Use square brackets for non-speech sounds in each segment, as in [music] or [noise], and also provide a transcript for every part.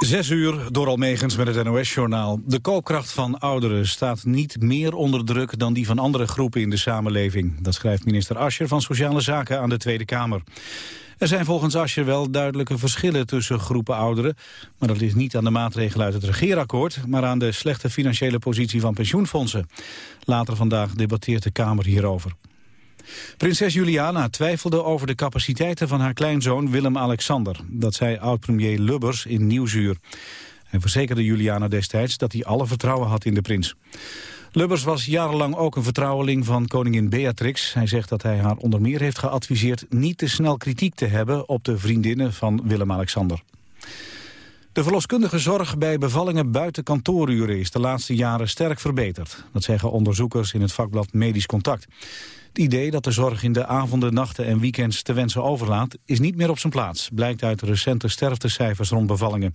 Zes uur door Almegens met het NOS-journaal. De koopkracht van ouderen staat niet meer onder druk dan die van andere groepen in de samenleving. Dat schrijft minister Ascher van Sociale Zaken aan de Tweede Kamer. Er zijn volgens Ascher wel duidelijke verschillen tussen groepen ouderen. Maar dat ligt niet aan de maatregelen uit het regeerakkoord... maar aan de slechte financiële positie van pensioenfondsen. Later vandaag debatteert de Kamer hierover. Prinses Juliana twijfelde over de capaciteiten van haar kleinzoon Willem-Alexander. Dat zei oud-premier Lubbers in Nieuwsuur. Hij verzekerde Juliana destijds dat hij alle vertrouwen had in de prins. Lubbers was jarenlang ook een vertrouweling van koningin Beatrix. Hij zegt dat hij haar onder meer heeft geadviseerd niet te snel kritiek te hebben op de vriendinnen van Willem-Alexander. De verloskundige zorg bij bevallingen buiten kantooruren is de laatste jaren sterk verbeterd. Dat zeggen onderzoekers in het vakblad Medisch Contact. Het idee dat de zorg in de avonden, nachten en weekends te wensen overlaat... is niet meer op zijn plaats, blijkt uit recente sterftecijfers rond bevallingen.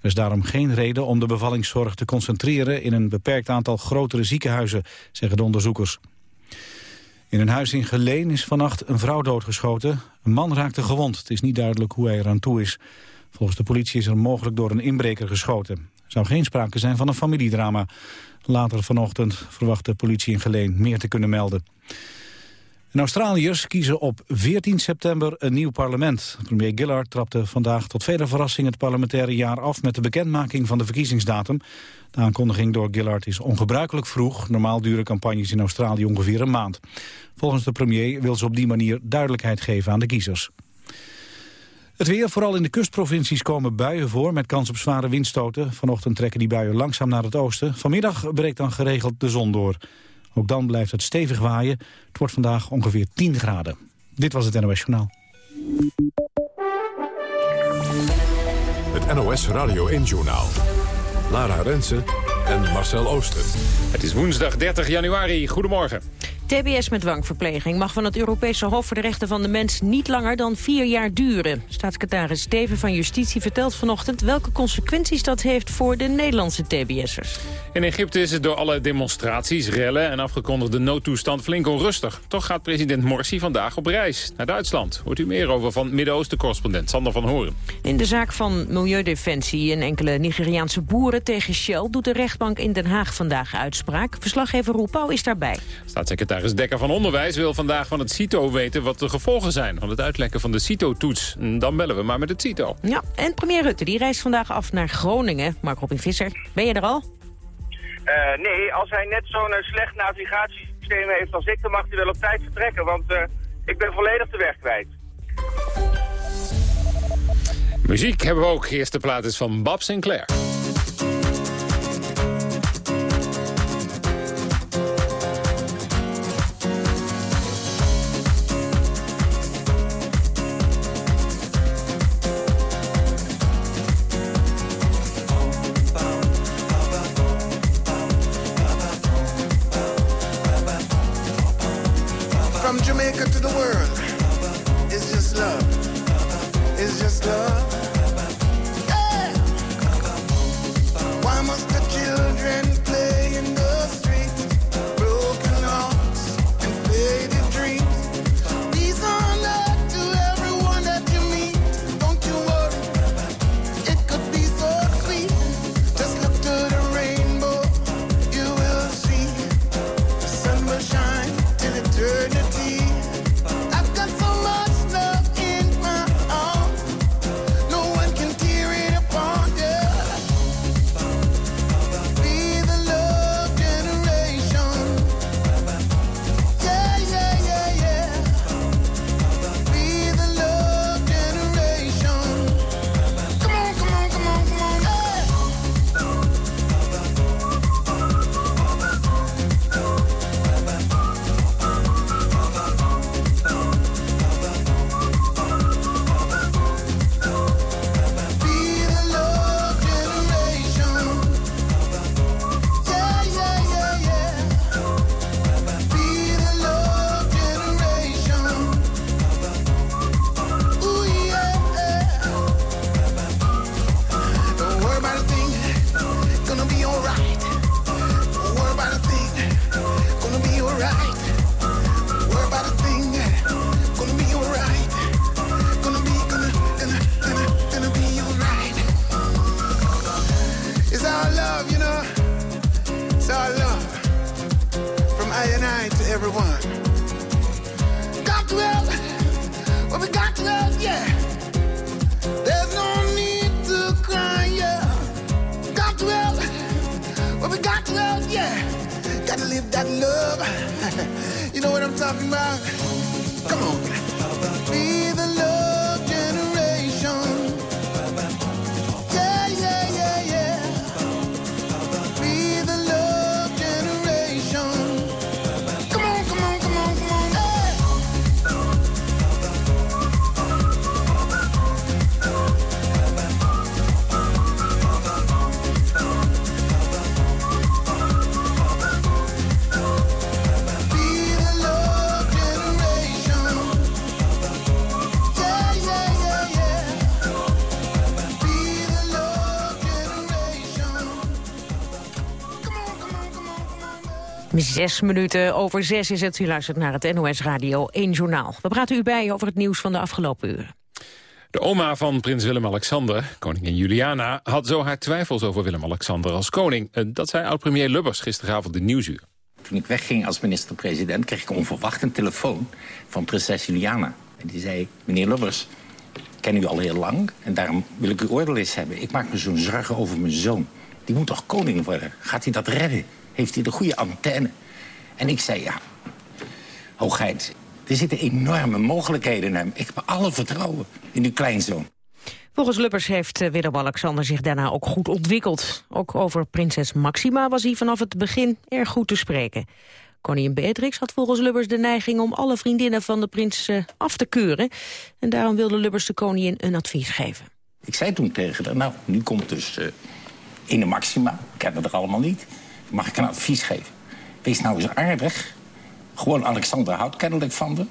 Er is daarom geen reden om de bevallingszorg te concentreren... in een beperkt aantal grotere ziekenhuizen, zeggen de onderzoekers. In een huis in Geleen is vannacht een vrouw doodgeschoten. Een man raakte gewond. Het is niet duidelijk hoe hij eraan toe is. Volgens de politie is er mogelijk door een inbreker geschoten. Er zou geen sprake zijn van een familiedrama. Later vanochtend verwacht de politie in Geleen meer te kunnen melden. Australiërs kiezen op 14 september een nieuw parlement. Premier Gillard trapte vandaag tot vele verrassing het parlementaire jaar af met de bekendmaking van de verkiezingsdatum. De aankondiging door Gillard is ongebruikelijk vroeg. Normaal duren campagnes in Australië ongeveer een maand. Volgens de premier wil ze op die manier duidelijkheid geven aan de kiezers. Het weer, vooral in de kustprovincies komen buien voor met kans op zware windstoten. Vanochtend trekken die buien langzaam naar het oosten. Vanmiddag breekt dan geregeld de zon door. Ook dan blijft het stevig waaien. Het wordt vandaag ongeveer 10 graden. Dit was het NOS Journaal. Het NOS Radio 1 Journaal. Lara Rensen en Marcel Ooster. Het is woensdag 30 januari. Goedemorgen. TBS met dwangverpleging mag van het Europese Hof voor de Rechten van de Mens niet langer dan vier jaar duren. Staatssecretaris Steven van Justitie vertelt vanochtend welke consequenties dat heeft voor de Nederlandse TBS'ers. In Egypte is het door alle demonstraties, rellen en afgekondigde noodtoestand flink onrustig. Toch gaat president Morsi vandaag op reis naar Duitsland. Hoort u meer over van Midden-Oosten-correspondent Sander van Horen. In de zaak van Milieudefensie en enkele Nigeriaanse boeren tegen Shell... doet de rechtbank in Den Haag vandaag uitspraak. Verslaggever Roepau is daarbij. Staatssecretaris Dekker van Onderwijs wil vandaag van het CITO weten... wat de gevolgen zijn van het uitlekken van de CITO-toets. Dan bellen we maar met het CITO. Ja, en premier Rutte die reist vandaag af naar Groningen. Mark Robin Visser, ben je er al? Uh, nee, als hij net zo'n slecht navigatiesysteem heeft als ik, dan mag hij wel op tijd vertrekken, want uh, ik ben volledig de weg kwijt. Muziek hebben we ook. Eerste plaat is van Bob Sinclair. Zes minuten over zes is het. U luistert naar het NOS Radio 1 Journaal. We praten u bij over het nieuws van de afgelopen uren. De oma van prins Willem-Alexander, koningin Juliana... had zo haar twijfels over Willem-Alexander als koning. Eh, Dat zei oud-premier Lubbers gisteravond in Nieuwsuur. Toen ik wegging als minister-president kreeg ik onverwacht een telefoon van prinses Juliana. En die zei, meneer Lubbers, ik ken u al heel lang en daarom wil ik uw oordeel eens hebben. Ik maak me zo'n zorgen over mijn zoon. Die moet toch koning worden? Gaat hij dat redden? Heeft hij de goede antenne? En ik zei, ja, hoogheid, er zitten enorme mogelijkheden in hem. Ik heb alle vertrouwen in uw kleinzoon. Volgens Lubbers heeft eh, Willem-Alexander zich daarna ook goed ontwikkeld. Ook over prinses Maxima was hij vanaf het begin erg goed te spreken. Koningin Beatrix had volgens Lubbers de neiging om alle vriendinnen van de prins af te keuren. En daarom wilde Lubbers de koningin een advies geven. Ik zei toen tegen haar, nou, nu komt dus eh Ine Maxima. Ik het er allemaal niet. Mag ik een advies geven? Wees nou eens aardig. Gewoon Alexander houdt kennelijk van haar.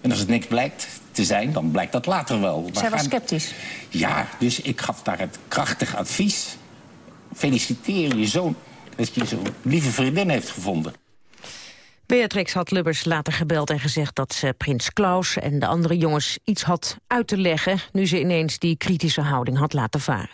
En als het niks blijkt te zijn, dan blijkt dat later wel. Maar Zij was gaan- sceptisch. Ja, dus ik gaf daar het krachtig advies. Feliciteer je zoon dat je zo'n lieve vriendin heeft gevonden. Beatrix had Lubbers later gebeld en gezegd dat ze prins Klaus en de andere jongens iets had uit te leggen... nu ze ineens die kritische houding had laten varen.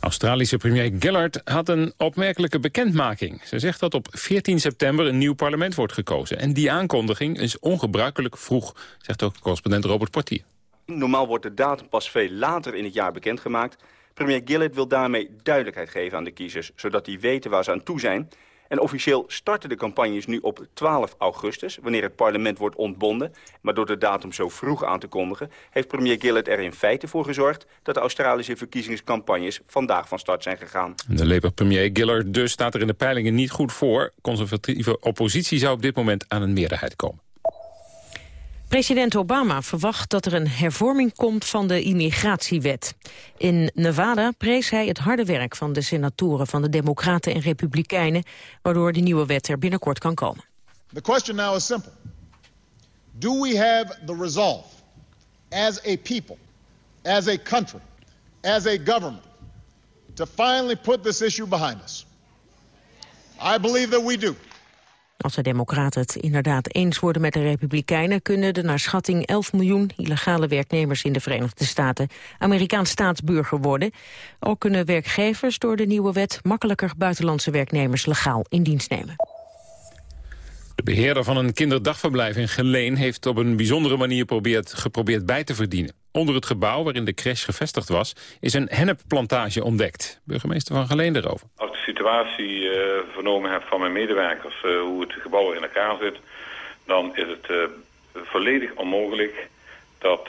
Australische premier Gillard had een opmerkelijke bekendmaking. Ze zegt dat op 14 september een nieuw parlement wordt gekozen. En die aankondiging is ongebruikelijk vroeg, zegt ook correspondent Robert Portier. Normaal wordt de datum pas veel later in het jaar bekendgemaakt. Premier Gillard wil daarmee duidelijkheid geven aan de kiezers... zodat die weten waar ze aan toe zijn. En officieel starten de campagnes nu op 12 augustus... wanneer het parlement wordt ontbonden. Maar door de datum zo vroeg aan te kondigen... heeft premier Gillard er in feite voor gezorgd... dat de Australische verkiezingscampagnes vandaag van start zijn gegaan. De Labour-premier Gillard dus staat er in de peilingen niet goed voor. Conservatieve oppositie zou op dit moment aan een meerderheid komen. President Obama verwacht dat er een hervorming komt van de immigratiewet. In Nevada prees hij het harde werk van de senatoren van de Democraten en Republikeinen, waardoor de nieuwe wet er binnenkort kan komen. The question now is simple. Do we have the resolve as a people, as a country, as a government to finally put this issue behind us? I believe that we do. Als de democraten het inderdaad eens worden met de republikeinen... kunnen de naar schatting 11 miljoen illegale werknemers in de Verenigde Staten... Amerikaans staatsburger worden. Ook kunnen werkgevers door de nieuwe wet... makkelijker buitenlandse werknemers legaal in dienst nemen. De beheerder van een kinderdagverblijf in Geleen... heeft op een bijzondere manier geprobeerd bij te verdienen. Onder het gebouw waarin de crash gevestigd was... is een hennepplantage ontdekt. Burgemeester van Geleen erover. Als ik de situatie eh, vernomen heb van mijn medewerkers, eh, hoe het gebouw in elkaar zit, dan is het eh, volledig onmogelijk dat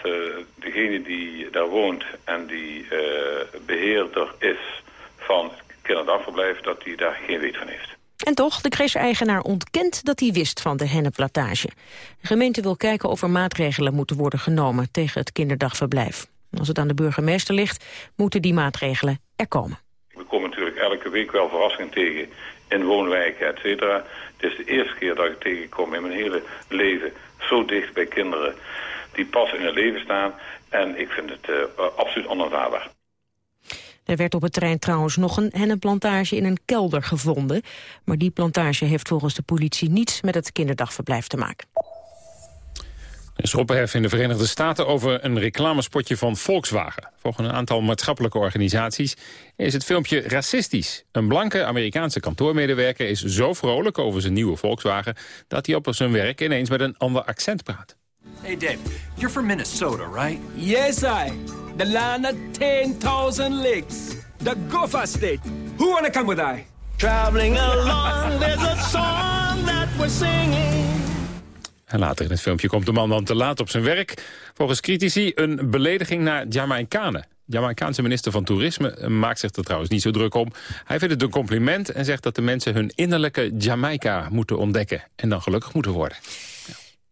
degene die daar woont en die eh, beheerder is van het kinderdagverblijf, dat die daar geen weet van heeft. En toch, de crèche-eigenaar ontkent dat hij wist van de hennepplantage. De gemeente wil kijken of er maatregelen moeten worden genomen tegen het kinderdagverblijf. Als het aan de burgemeester ligt, moeten die maatregelen er komen. We komen natuurlijk elke week wel verrassingen tegen in woonwijken, et cetera. Het is de eerste keer dat ik tegenkom in mijn hele leven zo dicht bij kinderen die pas in het leven staan. En ik vind het eh, absoluut onaanvaardbaar. Er werd op het terrein trouwens nog een hennepplantage in een kelder gevonden. Maar die plantage heeft volgens de politie niets met het kinderdagverblijf te maken. Er is in de Verenigde Staten over een reclamespotje van Volkswagen. Volgens een aantal maatschappelijke organisaties is het filmpje racistisch. Een blanke Amerikaanse kantoormedewerker is zo vrolijk over zijn nieuwe Volkswagen... dat hij op zijn werk ineens met een ander accent praat. Hey, Dave, you're from Minnesota, right? Yes, I. The land of 10,000 lakes. The Gopher State. Who wanna come with I? Traveling along, there's a song that we're singing. En later in het filmpje komt de man dan te laat op zijn werk. Volgens critici een belediging naar Jamaicanen. De Jamaicaanse minister van Toerisme maakt zich er trouwens niet zo druk om. Hij vindt het een compliment en zegt dat de mensen hun innerlijke Jamaica moeten ontdekken. En dan gelukkig moeten worden.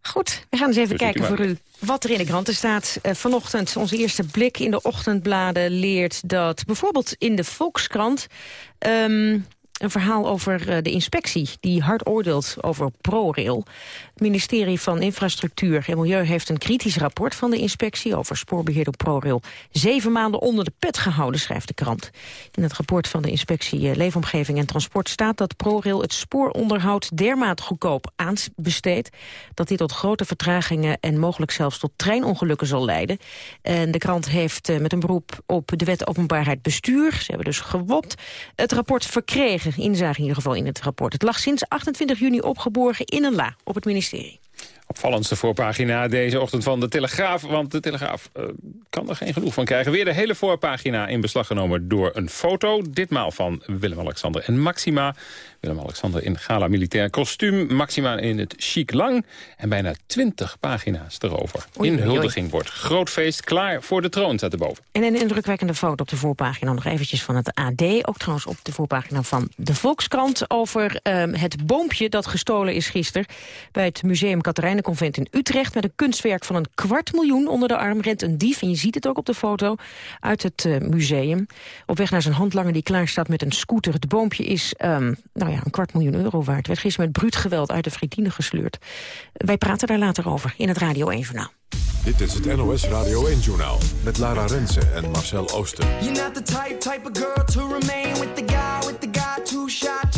Goed, we gaan eens even Dus kijken voor u wat er in de kranten staat. Eh, vanochtend, onze eerste blik in de ochtendbladen leert dat bijvoorbeeld in de Volkskrant... ehm, een verhaal over eh, de inspectie die hard oordeelt over ProRail. Het ministerie van Infrastructuur en Milieu heeft een kritisch rapport van de inspectie over spoorbeheerder ProRail zeven maanden onder de pet gehouden, schrijft de krant. In het rapport van de inspectie eh, Leefomgeving en Transport staat dat ProRail het spooronderhoud dermate goedkoop aanbesteedt dat dit tot grote vertragingen en mogelijk zelfs tot treinongelukken zal leiden. En de krant heeft eh, met een beroep op de wet openbaarheid bestuur, ze hebben dus gewopt, het rapport verkregen, inzage in ieder geval in het rapport. Het lag sinds 28 juni opgeborgen in een la op het ministerie. Opvallendste voorpagina deze ochtend van de Telegraaf. Want de Telegraaf eh, kan er geen genoeg van krijgen. Weer de hele voorpagina in beslag genomen door een foto. Ditmaal van Willem-Alexander en Maxima. Willem-Alexander in gala militair kostuum. Maxima in het chic lang. En bijna twintig pagina's erover. Oei, oei. Inhuldiging wordt groot feest. Klaar voor de troon staat erboven. En een indrukwekkende foto op de voorpagina nog eventjes van het AD. Ook trouwens op de voorpagina van de Volkskrant... over ehm, het boompje dat gestolen is gisteren... bij het Museum Katerijnenconvent in Utrecht... met een kunstwerk van een kwart miljoen onder de arm... rent een dief, en je ziet het ook op de foto, uit het eh, museum. Op weg naar zijn handlanger die klaar staat met een scooter. Het boompje is ehm, nou ja, een kwart miljoen euro waard. Werd gisteren met bruut geweld uit de Frietine gesleurd. Wij praten daar later over in het Radio 1 Journaal. Dit is het NOS Radio 1-journaal met Lara Rensen en Marcel Oosten. You're not the type, type of girl to remain with the guy, with the guy too shy,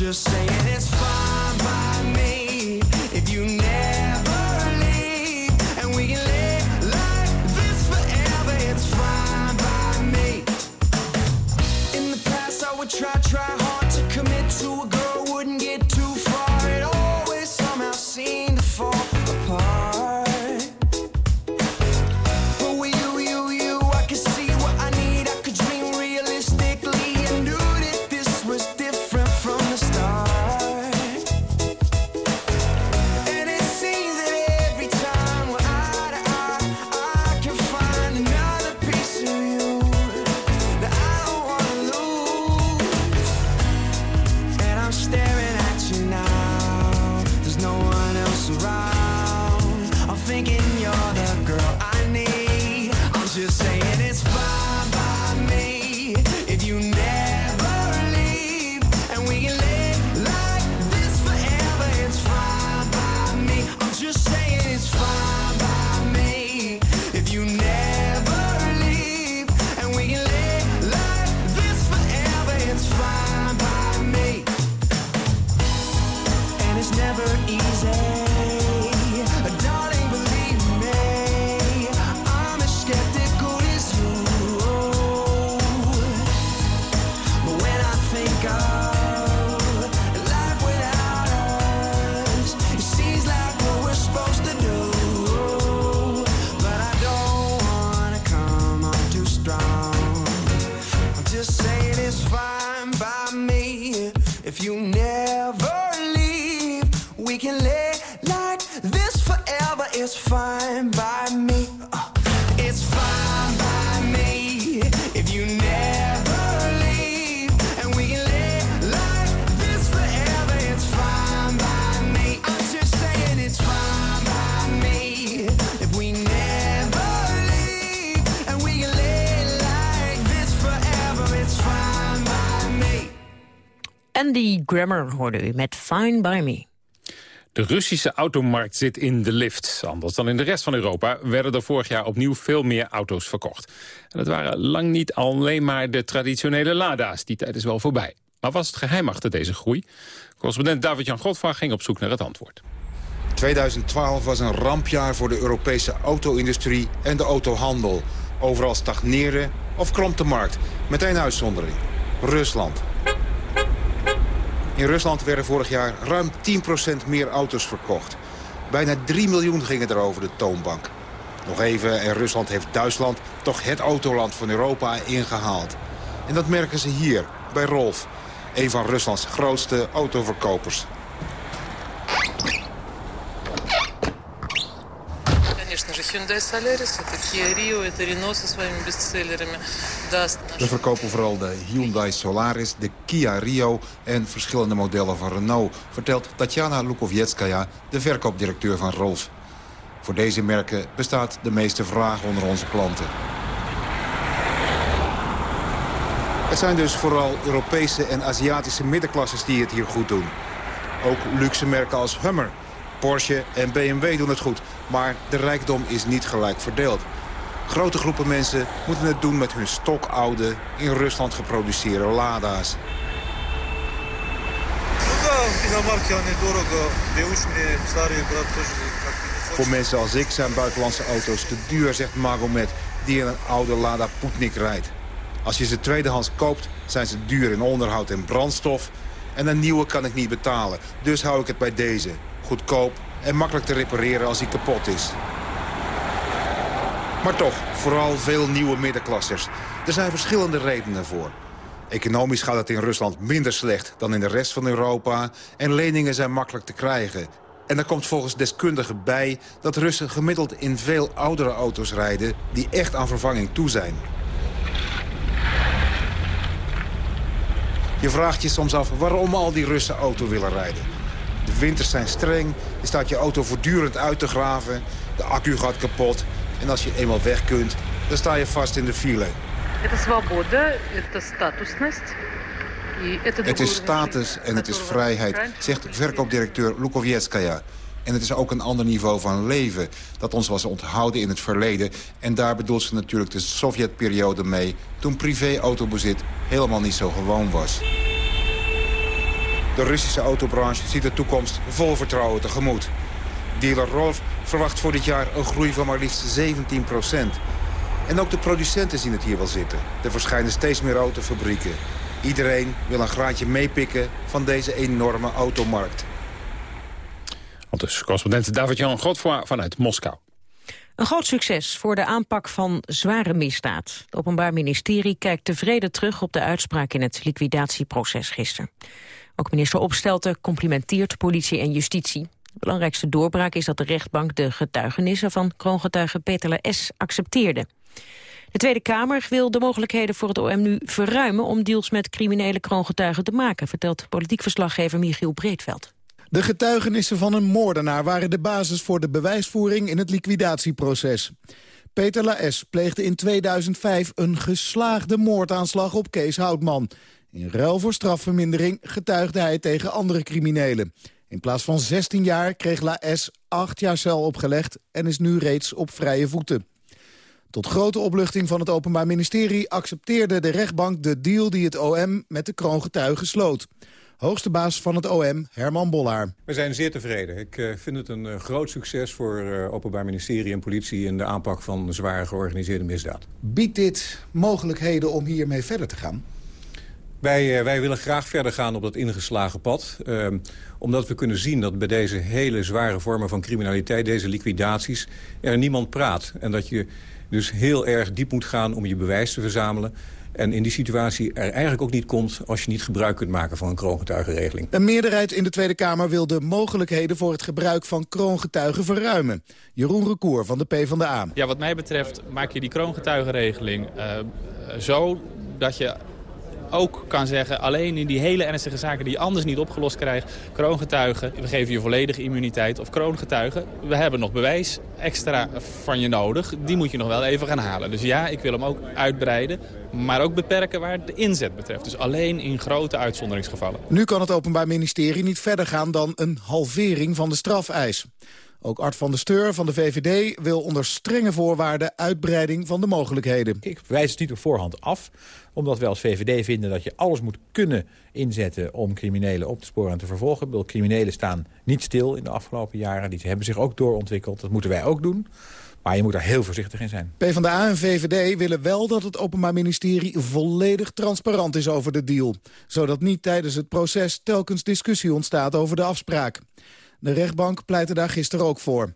just saying it's fine by me if you never leave and we can live like this forever. It's fine by me. In the past, I would try, try Andy Grammer hoorde u met Fine By Me. De Russische automarkt zit in de lift. Anders dan in de rest van Europa werden er vorig jaar opnieuw veel meer auto's verkocht. En dat waren lang niet alleen maar de traditionele Lada's. Die tijd is wel voorbij. Maar was het geheim achter deze groei? Correspondent David-Jan Godfra ging op zoek naar het antwoord. 2012 was een rampjaar voor de Europese auto-industrie en de autohandel. Overal stagneerde of kromp de markt. Met één uitzondering. Rusland. In Rusland werden vorig jaar ruim 10% meer auto's verkocht. Bijna 3 miljoen gingen er over de toonbank. Nog even en Rusland heeft Duitsland, toch het autoland van Europa, ingehaald. En dat merken ze hier, bij Rolf. Een van Ruslands grootste autoverkopers. Конечно же, Hyundai Solaris, это Kia Rio, это Renault со своими бестселлерами. Даст We verkopen vooral de Hyundai Solaris, de Kia Rio en verschillende modellen van Renault... vertelt Tatjana Lukowieckaja, de verkoopdirecteur van Rolf. Voor deze merken bestaat de meeste vraag onder onze klanten. Het zijn dus vooral Europese en Aziatische middenklasses die het hier goed doen. Ook luxe merken als Hummer, Porsche en BMW doen het goed. Maar de rijkdom is niet gelijk verdeeld. Grote groepen mensen moeten het doen met hun stokoude, in Rusland geproduceerde Lada's. Voor mensen als ik zijn buitenlandse auto's te duur, zegt Magomed, die in een oude Lada Putnik rijdt. Als je ze tweedehands koopt, zijn ze duur in onderhoud en brandstof. En een nieuwe kan ik niet betalen, dus hou ik het bij deze. Goedkoop en makkelijk te repareren als hij kapot is. Maar toch, vooral veel nieuwe middenklassers. Er zijn verschillende redenen voor. Economisch gaat het in Rusland minder slecht dan in de rest van Europa... en leningen zijn makkelijk te krijgen. En er komt volgens deskundigen bij dat Russen gemiddeld in veel oudere auto's rijden... die echt aan vervanging toe zijn. Je vraagt je soms af waarom al die Russen auto willen rijden. De winters zijn streng, je staat je auto voortdurend uit te graven... de accu gaat kapot en als je eenmaal weg kunt, dan sta je vast in de file. Это свобода, это статусность. И это Het is status en het is vrijheid, zegt verkoopdirecteur Lukowieckaja. En het is ook een ander niveau van leven dat ons was onthouden in het verleden. En daar bedoelt ze natuurlijk de Sovjetperiode mee... toen privé-autobezit helemaal niet zo gewoon was. De Russische autobranche ziet de toekomst vol vertrouwen tegemoet. Dealer Rolf verwacht voor dit jaar een groei van maar liefst 17% En ook de producenten zien het hier wel zitten. Er verschijnen steeds meer autofabrieken. Iedereen wil een graantje meepikken van deze enorme automarkt. Al dus correspondent David-Jan Godfroy vanuit Moskou. Een groot succes voor de aanpak van zware misdaad. Het Openbaar Ministerie kijkt tevreden terug op de uitspraak in het liquidatieproces gisteren. Ook minister Opstelten complimenteert politie en justitie. De belangrijkste doorbraak is dat de rechtbank de getuigenissen van kroongetuige Peter S. accepteerde. De Tweede Kamer wil de mogelijkheden voor het OM nu verruimen om deals met criminele kroongetuigen te maken, vertelt politiek verslaggever Michiel Breedveld. De getuigenissen van een moordenaar waren de basis voor de bewijsvoering in het liquidatieproces. Peter Laes pleegde in 2005 een geslaagde moordaanslag op Kees Houtman. In ruil voor strafvermindering getuigde hij tegen andere criminelen. In plaats van 16 jaar kreeg Laes 8 jaar cel opgelegd en is nu reeds op vrije voeten. Tot grote opluchting van het Openbaar Ministerie accepteerde de rechtbank de deal die het OM met de kroongetuigen sloot. Hoogste baas van het OM, Herman Bollaar. We zijn zeer tevreden. Ik uh, vind het een uh, groot succes voor uh, Openbaar Ministerie en politie... in de aanpak van zware georganiseerde misdaad. Biedt dit mogelijkheden om hiermee verder te gaan? Wij, wij willen graag verder gaan op dat ingeslagen pad. Ehm, omdat we kunnen zien dat bij deze hele zware vormen van criminaliteit... deze liquidaties, er niemand praat. En dat je dus heel erg diep moet gaan om je bewijs te verzamelen... En in die situatie er eigenlijk ook niet komt... als je niet gebruik kunt maken van een kroongetuigenregeling. Een meerderheid in de Tweede Kamer wil de mogelijkheden... voor het gebruik van kroongetuigen verruimen. Jeroen Recour van de PvdA. Ja, wat mij betreft maak je die kroongetuigenregeling uh, zo... dat je ook kan zeggen, alleen in die hele ernstige zaken die je anders niet opgelost krijgt, kroongetuigen, we geven je volledige immuniteit, of kroongetuigen, we hebben nog bewijs extra van je nodig, die moet je nog wel even gaan halen. Dus ja, ik wil hem ook uitbreiden, maar ook beperken waar de inzet betreft. Dus alleen in grote uitzonderingsgevallen. Nu kan het Openbaar Ministerie niet verder gaan dan een halvering van de strafeis. Ook Art van der Steur van de VVD wil onder strenge voorwaarden uitbreiding van de mogelijkheden. Ik wijs het niet op voorhand af, omdat wij als VVD vinden dat je alles moet kunnen inzetten om criminelen op te sporen en te vervolgen. Ik bedoel, criminelen staan niet stil in de afgelopen jaren, die hebben zich ook doorontwikkeld. Dat moeten wij ook doen. Maar je moet daar heel voorzichtig in zijn. PvdA en VVD willen wel dat het Openbaar Ministerie volledig transparant is over de deal. Zodat niet tijdens het proces telkens discussie ontstaat over de afspraak. De rechtbank pleitte daar gisteren ook voor.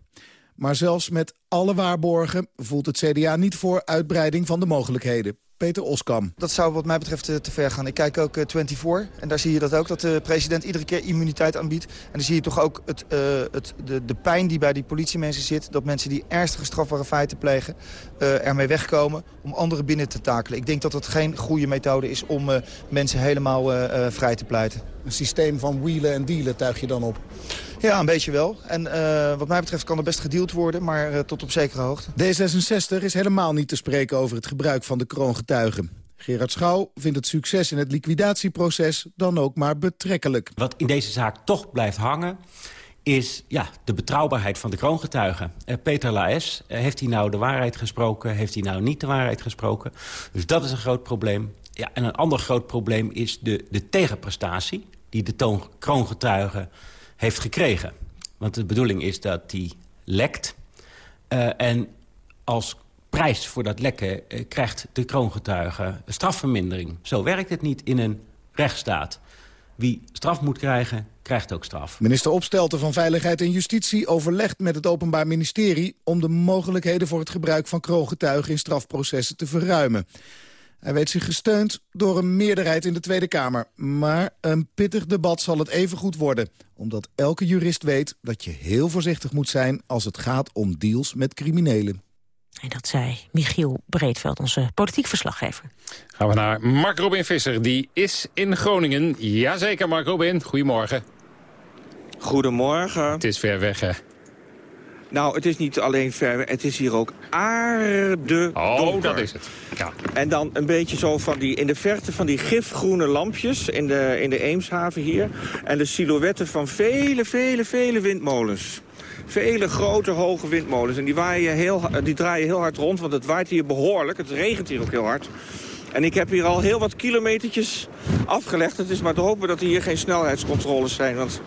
Maar zelfs met alle waarborgen voelt het CDA niet voor uitbreiding van de mogelijkheden. Peter Oskam. Dat zou wat mij betreft eh, te ver gaan. Ik kijk ook eh, 24 en daar zie je dat ook, dat de president iedere keer immuniteit aanbiedt. En dan zie je toch ook het, eh, het, de, de pijn die bij die politiemensen zit. Dat mensen die ernstige strafbare feiten plegen eh, ermee wegkomen om anderen binnen te takelen. Ik denk dat dat geen goede methode is om eh, mensen helemaal eh, eh, vrij te pleiten. Een systeem van wielen en dealen tuig je dan op? Ja, een beetje wel. En eh, wat mij betreft kan er best gedeeld worden, maar eh, tot op zekere hoogte. D66 is helemaal niet te spreken over het gebruik van de kroongetuigen. Gerard Schouw vindt het succes in het liquidatieproces dan ook maar betrekkelijk. Wat in deze zaak toch blijft hangen is ja, de betrouwbaarheid van de kroongetuigen. Uh, Peter Laes, uh, heeft hij nou de waarheid gesproken? Heeft hij nou niet de waarheid gesproken? Dus dat is een groot probleem. Ja, en een ander groot probleem is de, de tegenprestatie... die de toon, kroongetuige heeft gekregen. Want de bedoeling is dat die lekt. Uh, en als prijs voor dat lekken uh, krijgt de kroongetuige strafvermindering. Zo werkt het niet in een rechtsstaat. Wie straf moet krijgen, krijgt ook straf. Minister Opstelten van Veiligheid en Justitie overlegt met het Openbaar Ministerie... om de mogelijkheden voor het gebruik van kroongetuigen in strafprocessen te verruimen. Hij weet zich gesteund door een meerderheid in de Tweede Kamer. Maar een pittig debat zal het even goed worden. Omdat elke jurist weet dat je heel voorzichtig moet zijn... als het gaat om deals met criminelen. En dat zei Michiel Breedveld, onze politiek verslaggever. Gaan we naar Mark Robin Visser, die is in Groningen. Jazeker, Mark Robin. Goedemorgen. Goedemorgen. Het is ver weg, hè? Nou, het is niet alleen ver het is hier ook aarde Oh, dat is het. Ja. En dan een beetje zo van die, in de verte van die gifgroene lampjes in de, in de Eemshaven hier. En de silhouetten van vele, vele, vele windmolens. Vele grote, hoge windmolens. En die, waaien heel, die draaien heel hard rond, want het waait hier behoorlijk. Het regent hier ook heel hard. En ik heb hier al heel wat kilometertjes afgelegd. Het is maar te hopen dat er hier geen snelheidscontroles zijn, want...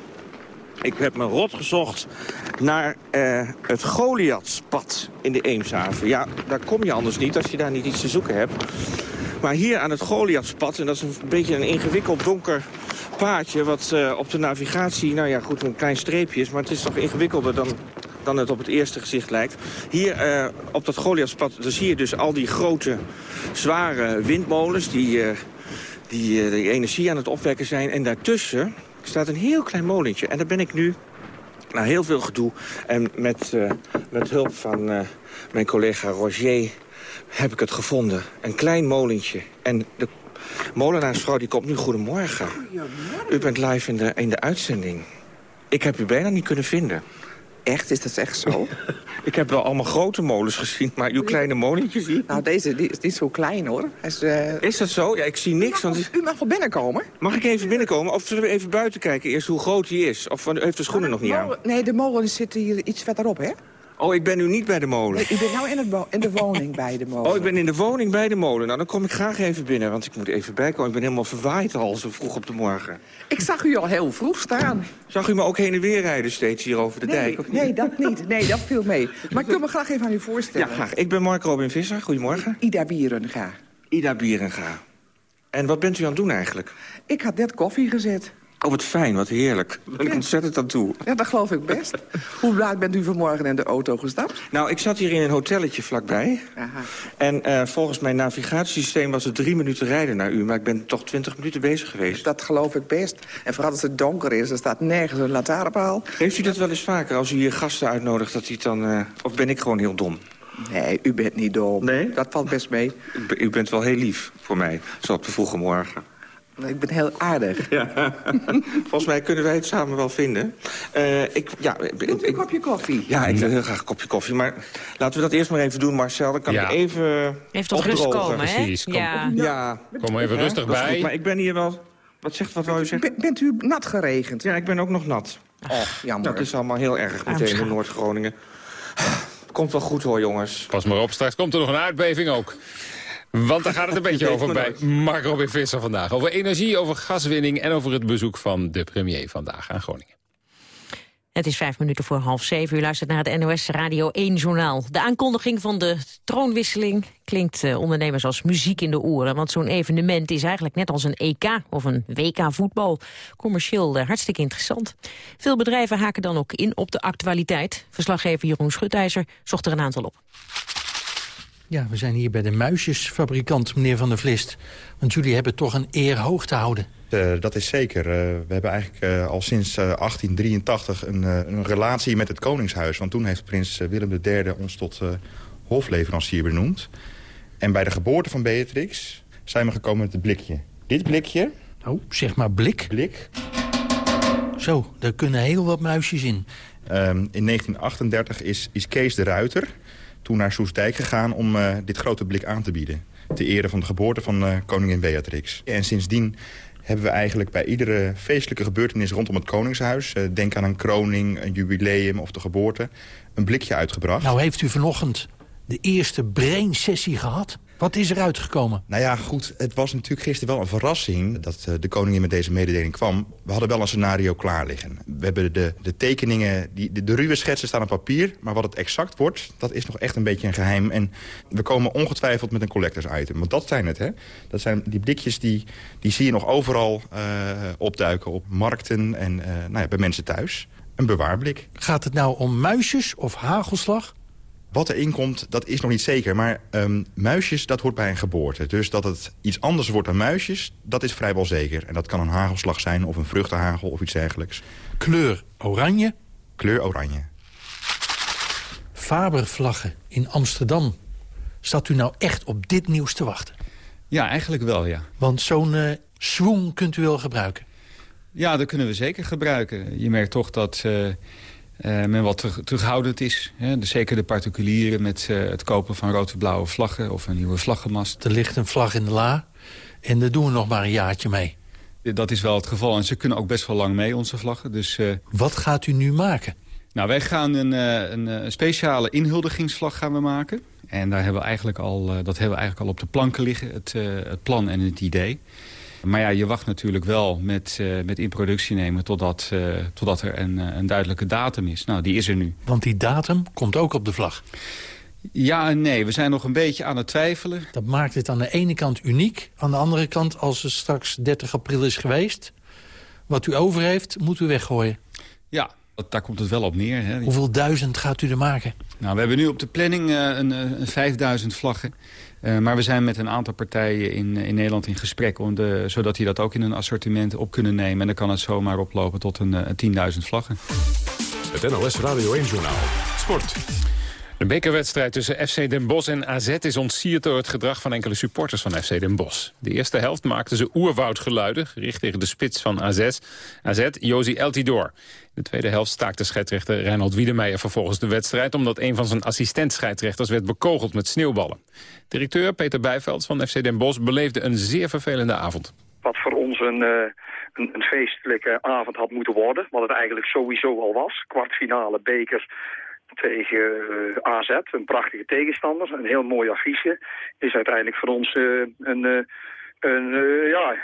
Ik heb me rot gezocht naar uh, het Goliathspad in de Eemshaven. Ja, daar kom je anders niet als je daar niet iets te zoeken hebt. Maar hier aan het Goliathspad, en dat is een beetje een ingewikkeld donker paadje... wat uh, op de navigatie, nou ja, goed, een klein streepje is... maar het is toch ingewikkelder dan, dan het op het eerste gezicht lijkt. Hier uh, op dat Goliathspad daar zie je dus al die grote, zware windmolens... die, die de energie aan het opwekken zijn. En daartussen staat een heel klein molentje. En daar ben ik nu, na heel veel gedoe... en met, uh, met hulp van uh, mijn collega Roger heb ik het gevonden. Een klein molentje. En de molenaarsvrouw die komt nu. Goedemorgen. Goedemorgen. U bent live in de, in de uitzending. Ik heb u bijna niet kunnen vinden. Echt? Is dat echt zo? [laughs] ik heb wel allemaal grote molens gezien, maar uw kleine molentje zie Nou, deze die is niet zo klein, hoor. Hij is, uh... is dat zo? Ja, ik zie niks. U mag, want... u mag wel binnenkomen. Mag ik even binnenkomen? Of zullen we even buiten kijken eerst hoe groot die is? Of heeft de schoenen nog niet aan? Nee, de molens zitten hier iets verderop, hè? Oh, ik ben nu niet bij de molen. Nee, u bent nou in, het in de woning bij de molen. Oh, ik ben in de woning bij de molen. Nou, dan kom ik graag even binnen, want ik moet even bijkomen. Ik ben helemaal verwaaid al, zo vroeg op de morgen. Ik zag u al heel vroeg staan. Zag u me ook heen en weer rijden steeds hier over de nee, dijk? Of niet? Nee, dat niet. Nee, dat viel mee. Maar ik wil me graag even aan u voorstellen. Ja, graag. Ik ben Mark Robin Visser. Goedemorgen. Ida Bierenga. Ida Bierenga. En wat bent u aan het doen eigenlijk? Ik had net koffie gezet. Oh, wat fijn, wat heerlijk. Daar ben ik ontzettend aan toe. Ja, dat geloof ik best. Hoe laat bent u vanmorgen in de auto gestapt? Nou, ik zat hier in een hotelletje vlakbij. Aha. En uh, volgens mijn navigatiesysteem was het drie minuten rijden naar u. Maar ik ben toch twintig minuten bezig geweest. Dat geloof ik best. En vooral als het donker is, er staat nergens een lantaarnpaal. Heeft u dat wel eens vaker, als u hier gasten uitnodigt, dat u dan... Uh, of ben ik gewoon heel dom? Nee, u bent niet dom. Nee? Dat valt best mee. U bent wel heel lief voor mij, zo op de vroege morgen. Ik ben heel aardig. Ja. [laughs] Volgens mij kunnen wij het samen wel vinden. Uh, ik, ja, een kopje koffie? Ja, ik wil heel graag een kopje koffie. Maar laten we dat eerst maar even doen, Marcel. Dan kan ja. ik even Heeft tot rust komen, hè? Precies. Kom, ja. ja. Kom even rustig ja, bij. Maar ik ben hier wel... Wat zegt, wat wou u zeggen? Bent u nat geregend? Ja, ik ben ook nog nat. Oh, jammer. Dat is allemaal heel erg meteen in. Noord-Groningen. [sighs] Komt wel goed hoor, jongens. Pas maar op, straks komt er nog een aardbeving ook. Want daar gaat het een [laughs] beetje over bij Mark Robin Visser vandaag. Over energie, over gaswinning en over het bezoek van de premier vandaag aan Groningen. Het is vijf minuten voor half zeven. U luistert naar het NOS Radio 1-journaal. De aankondiging van de troonwisseling klinkt eh, ondernemers als muziek in de oren. Want zo'n evenement is eigenlijk net als een EK of een WK voetbal. Commercieel eh, hartstikke interessant. Veel bedrijven haken dan ook in op de actualiteit. Verslaggever Jeroen Schutijzer zocht er een aantal op. Ja, we zijn hier bij de muisjesfabrikant, meneer Van der Vlist. Want jullie hebben toch een eer hoog te houden. Eh, dat is zeker. Eh, we hebben eigenlijk eh, al sinds eh, 1883 een, een relatie met het Koningshuis. Want toen heeft prins Willem III ons tot hofleverancier benoemd. En bij de geboorte van Beatrix zijn we gekomen met het blikje. Dit blikje... Oh, zeg maar blik? Blik. Zo, daar kunnen heel wat muisjes in. Ehm, in 1938 is, is Kees de Ruiter toen naar Soesdijk gegaan om eh, dit grote blik aan te bieden. Ter ere van de geboorte van eh, koningin Beatrix. En sindsdien hebben we eigenlijk bij iedere feestelijke gebeurtenis rondom het Koningshuis... eh, denk aan een kroning, een jubileum of de geboorte... een blikje uitgebracht. Nou heeft u vanochtend de eerste brain-sessie gehad. Wat is er uitgekomen? Nou ja, goed, het was natuurlijk gisteren wel een verrassing... dat eh, de koningin met deze mededeling kwam. We hadden wel een scenario klaar liggen. We hebben de, de tekeningen, die, de, de ruwe schetsen staan op papier... maar wat het exact wordt, dat is nog echt een beetje een geheim. En we komen ongetwijfeld met een collectors item. Want dat zijn het, hè. Dat zijn die blikjes, die, die zie je nog overal eh, opduiken... op markten en eh, nou ja, bij mensen thuis. Een bewaarblik. Gaat het nou om muisjes of hagelslag? Wat erin komt, dat is nog niet zeker. Maar ehm, muisjes, dat hoort bij een geboorte. Dus dat het iets anders wordt dan muisjes, dat is vrijwel zeker. En dat kan een hagelslag zijn of een vruchtenhagel of iets dergelijks. Kleur oranje. Kleur oranje. Fabervlaggen in Amsterdam. Staat u nou echt op dit nieuws te wachten? Ja, eigenlijk wel, ja. Want zo'n eh swoon kunt u wel gebruiken. Ja, dat kunnen we zeker gebruiken. Je merkt toch dat eh, men wat terug- terughoudend is. Hè? Dus zeker de particulieren met eh, het kopen van rood-blauwe vlaggen... of een nieuwe vlaggenmast. Er ligt een vlag in de la en daar doen we nog maar een jaartje mee. Dat is wel het geval. En ze kunnen ook best wel lang mee, onze vlaggen. Dus, eh, Wat gaat u nu maken? nou, wij gaan een, eh, een, eh, speciale inhuldigingsvlag gaan we maken. En daar hebben we eigenlijk al, eh, dat hebben we eigenlijk al op de planken liggen, het, eh, het plan en het idee. Maar ja, je wacht natuurlijk wel met, eh, met in productie nemen totdat, eh, totdat er een, eh, een duidelijke datum is. Nou, die is er nu. Want die datum komt ook op de vlag. Ja en nee, we zijn nog een beetje aan het twijfelen. Dat maakt het aan de ene kant uniek. Aan de andere kant, als het straks 30 april is geweest... wat u over heeft, moet u weggooien. Ja, daar komt het wel op neer. Hè. Hoeveel duizend gaat u er maken? Nou, we hebben nu op de planning eh, een, eh, een 5000 vlaggen. Eh, maar we zijn met een aantal partijen in, in Nederland in gesprek... Om de, zodat die dat ook in een assortiment op kunnen nemen. En dan kan het zomaar oplopen tot een, eh, 10.000 vlaggen. Het NOS Radio 1-journaal. Sport. De bekerwedstrijd tussen FC Den Bosch en AZ is ontsierd door het gedrag van enkele supporters van FC Den Bosch. De eerste helft maakten ze oerwoudgeluiden, gericht tegen de spits van AZ, AZ Josi Eltidoor. In de tweede helft staakte scheidsrechter Reinhold Wiedemeijer vervolgens de wedstrijd... omdat een van zijn assistent-scheidsrechters werd bekogeld met sneeuwballen. Directeur Peter Bijveld van FC Den Bosch beleefde een zeer vervelende avond. wat voor ons een, eh, een, een feestelijke avond had moeten worden. Wat het eigenlijk sowieso al was. Kwartfinale beker tegen eh, AZ, een prachtige tegenstander. Een heel mooi affiche. Is uiteindelijk voor ons eh, een, eh, een ja,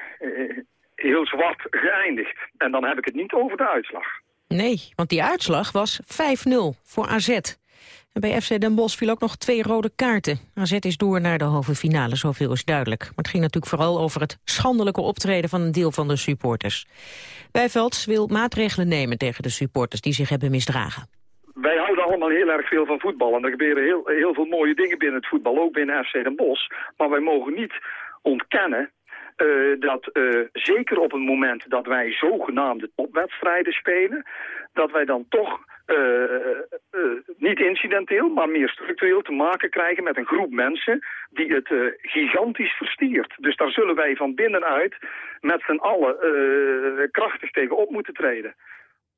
heel zwart geëindigd. En dan heb ik het niet over de uitslag. Nee, want die uitslag was 5-0 voor AZ. En bij FC Den Bosch viel ook nog twee rode kaarten. AZ is door naar de halve finale, zoveel is duidelijk. Maar het ging natuurlijk vooral over het schandelijke optreden van een deel van de supporters. Bijvelds wil maatregelen nemen tegen de supporters die zich hebben misdragen. Wij houden allemaal heel erg veel van voetbal. En er gebeuren heel, heel veel mooie dingen binnen het voetbal, ook binnen FC Den Bosch. Maar wij mogen niet ontkennen eh, dat eh, zeker op het moment dat wij zogenaamde topwedstrijden spelen, dat wij dan toch eh, niet incidenteel, maar meer structureel te maken krijgen met een groep mensen die het gigantisch verstiert. Dus daar zullen wij van binnenuit met z'n allen krachtig tegen op moeten treden.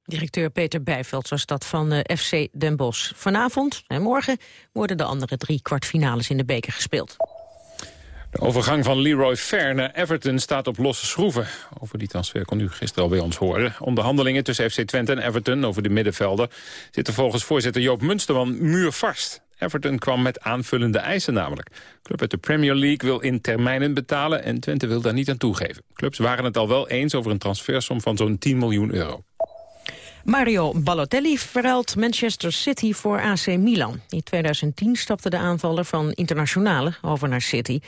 Directeur Peter Bijveld was dat van eh, FC Den Bosch. Vanavond en morgen worden de andere drie kwartfinales in de beker gespeeld. De overgang van Leroy Fair naar Everton staat op losse schroeven. Over die transfer kon u gisteren al bij ons horen. Onderhandelingen tussen FC Twente en Everton over de middenvelden... zitten volgens voorzitter Joop Munsterman muurvast. Everton kwam met aanvullende eisen namelijk. Club uit de Premier League wil in termijnen betalen... en Twente wil daar niet aan toegeven. Clubs waren het al wel eens over een transfersom van zo'n 10 miljoen euro. Mario Balotelli verruilt Manchester City voor AC Milan. In 2010 stapte de aanvaller van Internationale over naar City...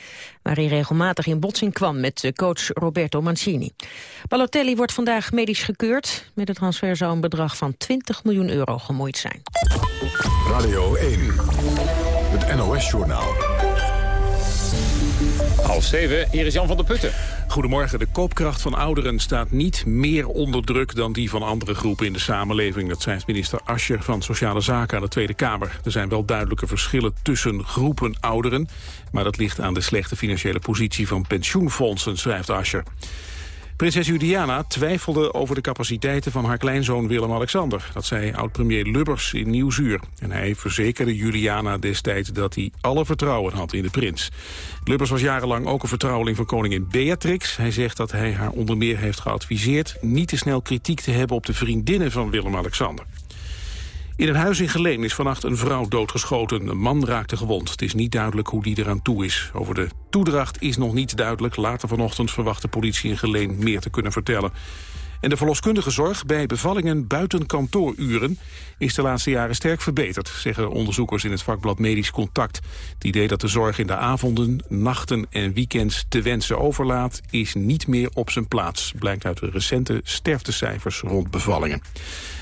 waar hij regelmatig in botsing kwam met coach Roberto Mancini. Balotelli wordt vandaag medisch gekeurd. Met de transfer zou een bedrag van 20 miljoen euro gemoeid zijn. Radio 1, het NOS-journaal. Half zeven, hier is Jan van der Putten. Goedemorgen. De koopkracht van ouderen staat niet meer onder druk dan die van andere groepen in de samenleving. Dat zei minister Ascher van Sociale Zaken aan de Tweede Kamer. Er zijn wel duidelijke verschillen tussen groepen ouderen. Maar dat ligt aan de slechte financiële positie van pensioenfondsen, schrijft Ascher. Prinses Juliana twijfelde over de capaciteiten van haar kleinzoon Willem-Alexander. Dat zei oud-premier Lubbers in Nieuwsuur. En hij verzekerde Juliana destijds dat hij alle vertrouwen had in de prins. Lubbers was jarenlang ook een vertrouweling van koningin Beatrix. Hij zegt dat hij haar onder meer heeft geadviseerd... niet te snel kritiek te hebben op de vriendinnen van Willem-Alexander. In een huis in Geleen is vannacht een vrouw doodgeschoten. Een man raakte gewond. Het is niet duidelijk hoe die eraan toe is. Over de toedracht is nog niet duidelijk. Later vanochtend verwacht de politie in Geleen meer te kunnen vertellen. En de verloskundige zorg bij bevallingen buiten kantooruren is de laatste jaren sterk verbeterd, zeggen onderzoekers in het vakblad Medisch Contact. Het idee dat de zorg in de avonden, nachten en weekends te wensen overlaat is niet meer op zijn plaats, blijkt uit de recente sterftecijfers rond bevallingen.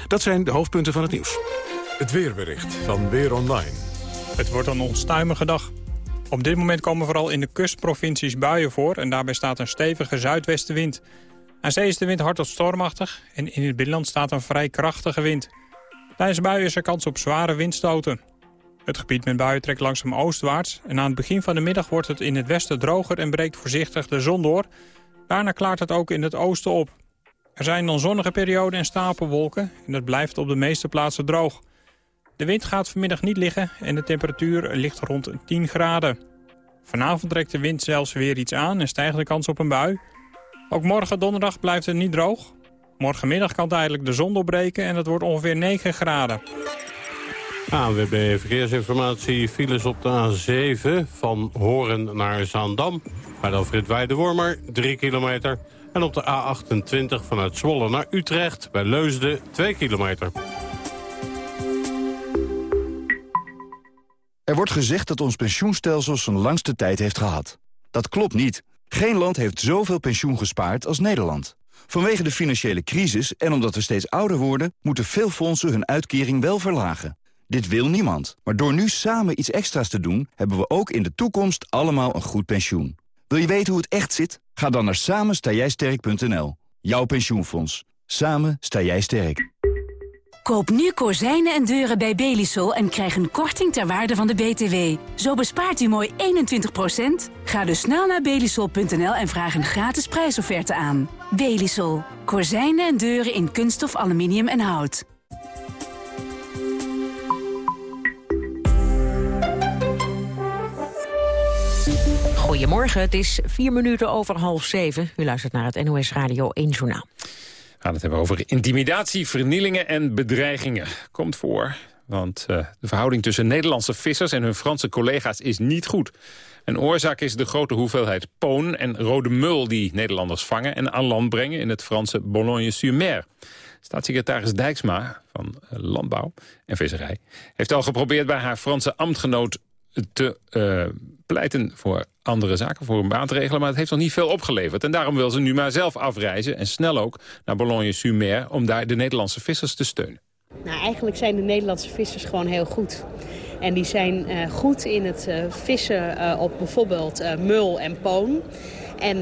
Dat zijn de hoofdpunten van het nieuws. Het weerbericht van Weer Online. Het wordt een onstuimige dag. Op dit moment komen vooral in de kustprovincies buien voor... en daarbij staat een stevige zuidwestenwind. Aan zee is de wind hard tot stormachtig... en in het binnenland staat een vrij krachtige wind. Tijdens buien is er kans op zware windstoten. Het gebied met buien trekt langzaam oostwaarts... en aan het begin van de middag wordt het in het westen droger... en breekt voorzichtig de zon door. Daarna klaart het ook in het oosten op. Er zijn dan zonnige perioden en stapelwolken... en het blijft op de meeste plaatsen droog. De wind gaat vanmiddag niet liggen en de temperatuur ligt rond 10 graden. Vanavond trekt de wind zelfs weer iets aan en stijgt de kans op een bui. Ook morgen donderdag blijft het niet droog. Morgenmiddag kan tijdelijk de zon doorbreken en het wordt ongeveer 9 graden. ANWB Verkeersinformatie, files op de A7 van Horen naar Zaandam. Bij de Alfred Weidewormer, 3 kilometer. En op de A28 vanuit Zwolle naar Utrecht, bij Leusden, 2 kilometer. Er wordt gezegd dat ons pensioenstelsel zijn langste tijd heeft gehad. Dat klopt niet. Geen land heeft zoveel pensioen gespaard als Nederland. Vanwege de financiële crisis en omdat we steeds ouder worden... moeten veel fondsen hun uitkering wel verlagen. Dit wil niemand. Maar door nu samen iets extra's te doen... hebben we ook in de toekomst allemaal een goed pensioen. Wil je weten hoe het echt zit? Ga dan naar samenstaaijsterk.nl. Jouw pensioenfonds. Samen sta jij sterk. Koop nu kozijnen en deuren bij Belisol en krijg een korting ter waarde van de BTW. Zo bespaart u mooi 21%. Ga dus snel naar belisol.nl en vraag een gratis prijsofferte aan. Belisol. Kozijnen en deuren in kunststof, aluminium en hout. Goedemorgen, het is vier minuten over half zeven. U luistert naar het NOS Radio 1 Journaal. We gaan het hebben over intimidatie, vernielingen en bedreigingen. Komt voor, want uh, de verhouding tussen Nederlandse vissers en hun Franse collega's is niet goed. Een oorzaak is de grote hoeveelheid poon en rode mul die Nederlanders vangen en aan land brengen in het Franse Boulogne-sur-Mer. Staatssecretaris Dijksma van uh, Landbouw en Visserij heeft al geprobeerd bij haar Franse ambtgenoot te uh, pleiten voor andere zaken, voor maatregelen. Maar het heeft nog niet veel opgeleverd. En daarom wil ze nu maar zelf afreizen, en snel ook, naar Boulogne-sur-Mer... om daar de Nederlandse vissers te steunen. Nou, eigenlijk zijn de Nederlandse vissers gewoon heel goed. En die zijn uh, goed in het uh, vissen uh, op bijvoorbeeld mul en poon. En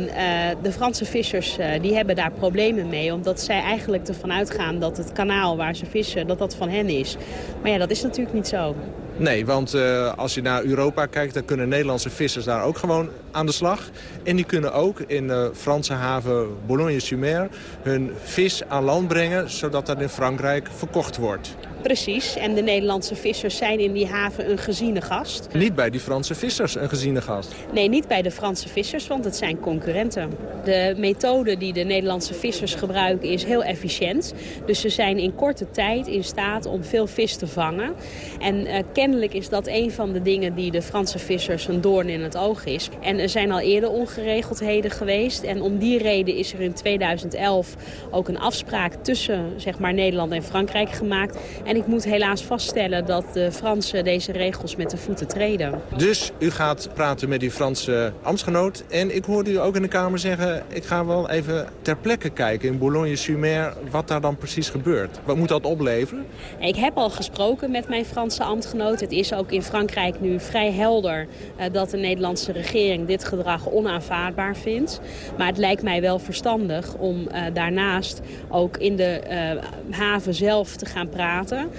de Franse vissers die hebben daar problemen mee. Omdat zij eigenlijk ervan uitgaan dat het kanaal waar ze vissen, dat dat van hen is. Maar ja, dat is natuurlijk niet zo. Nee, want uh, als je naar Europa kijkt, dan kunnen Nederlandse vissers daar ook gewoon aan de slag. En die kunnen ook in de Franse haven Boulogne-sur-Mer hun vis aan land brengen, zodat dat in Frankrijk verkocht wordt. Precies, en de Nederlandse vissers zijn in die haven een geziene gast. Niet bij die Franse vissers een geziene gast? Nee, niet bij de Franse vissers, want het zijn concurrenten. De methode die de Nederlandse vissers gebruiken is heel efficiënt. Dus ze zijn in korte tijd in staat om veel vis te vangen. En uh, kennelijk is dat een van de dingen die de Franse vissers een doorn in het oog is. En er zijn al eerder ongeregeldheden geweest. En om die reden is er in 2011 ook een afspraak tussen zeg maar, Nederland en Frankrijk gemaakt. En ik moet helaas vaststellen dat de Fransen deze regels met de voeten treden. Dus u gaat praten met die Franse ambtsgenoot. En ik hoorde u ook in de Kamer zeggen... ik ga wel even ter plekke kijken in Boulogne-sur-Mer... wat daar dan precies gebeurt. Wat moet dat opleveren? Ik heb al gesproken met mijn Franse ambtgenoot. Het is ook in Frankrijk nu vrij helder... Uh, dat de Nederlandse regering dit gedrag onaanvaardbaar vindt. Maar het lijkt mij wel verstandig om uh, daarnaast ook in de uh, haven zelf te gaan praten.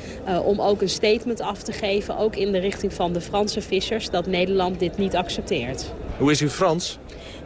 Om ook een statement af te geven, ook in de richting van de Franse vissers... dat Nederland dit niet accepteert. Hoe is uw Frans?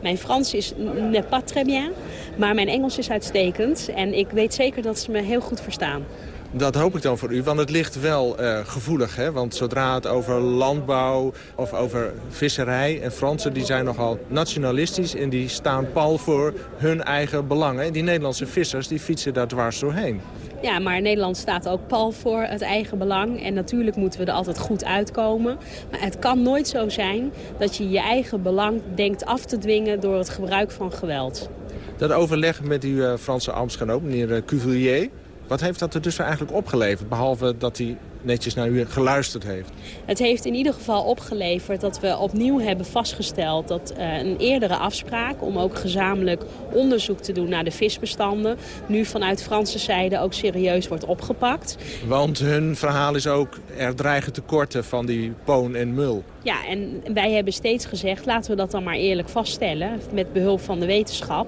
Mijn Frans is n'est pas très bien, maar mijn Engels is uitstekend. En ik weet zeker dat ze me heel goed verstaan. Dat hoop ik dan voor u, want het ligt wel uh, gevoelig. Hè? Want zodra het over landbouw of over visserij... en Fransen die zijn nogal nationalistisch en die staan pal voor hun eigen belangen. En die Nederlandse vissers die fietsen daar dwars doorheen. Ja, maar Nederland staat ook pal voor het eigen belang. En natuurlijk moeten we er altijd goed uitkomen. Maar het kan nooit zo zijn dat je je eigen belang denkt af te dwingen door het gebruik van geweld. Dat overleg met uw uh, Franse ambtsgenoot, meneer uh, Cuvillier... Wat heeft dat er dus eigenlijk opgeleverd? Behalve dat hij netjes naar u geluisterd heeft. Het heeft in ieder geval opgeleverd dat we opnieuw hebben vastgesteld... dat uh, een eerdere afspraak om ook gezamenlijk onderzoek te doen naar de visbestanden... nu vanuit Franse zijde ook serieus wordt opgepakt. Want hun verhaal is ook, er dreigen tekorten van die poon en mul. Ja, en wij hebben steeds gezegd, laten we dat dan maar eerlijk vaststellen... met behulp van de wetenschap.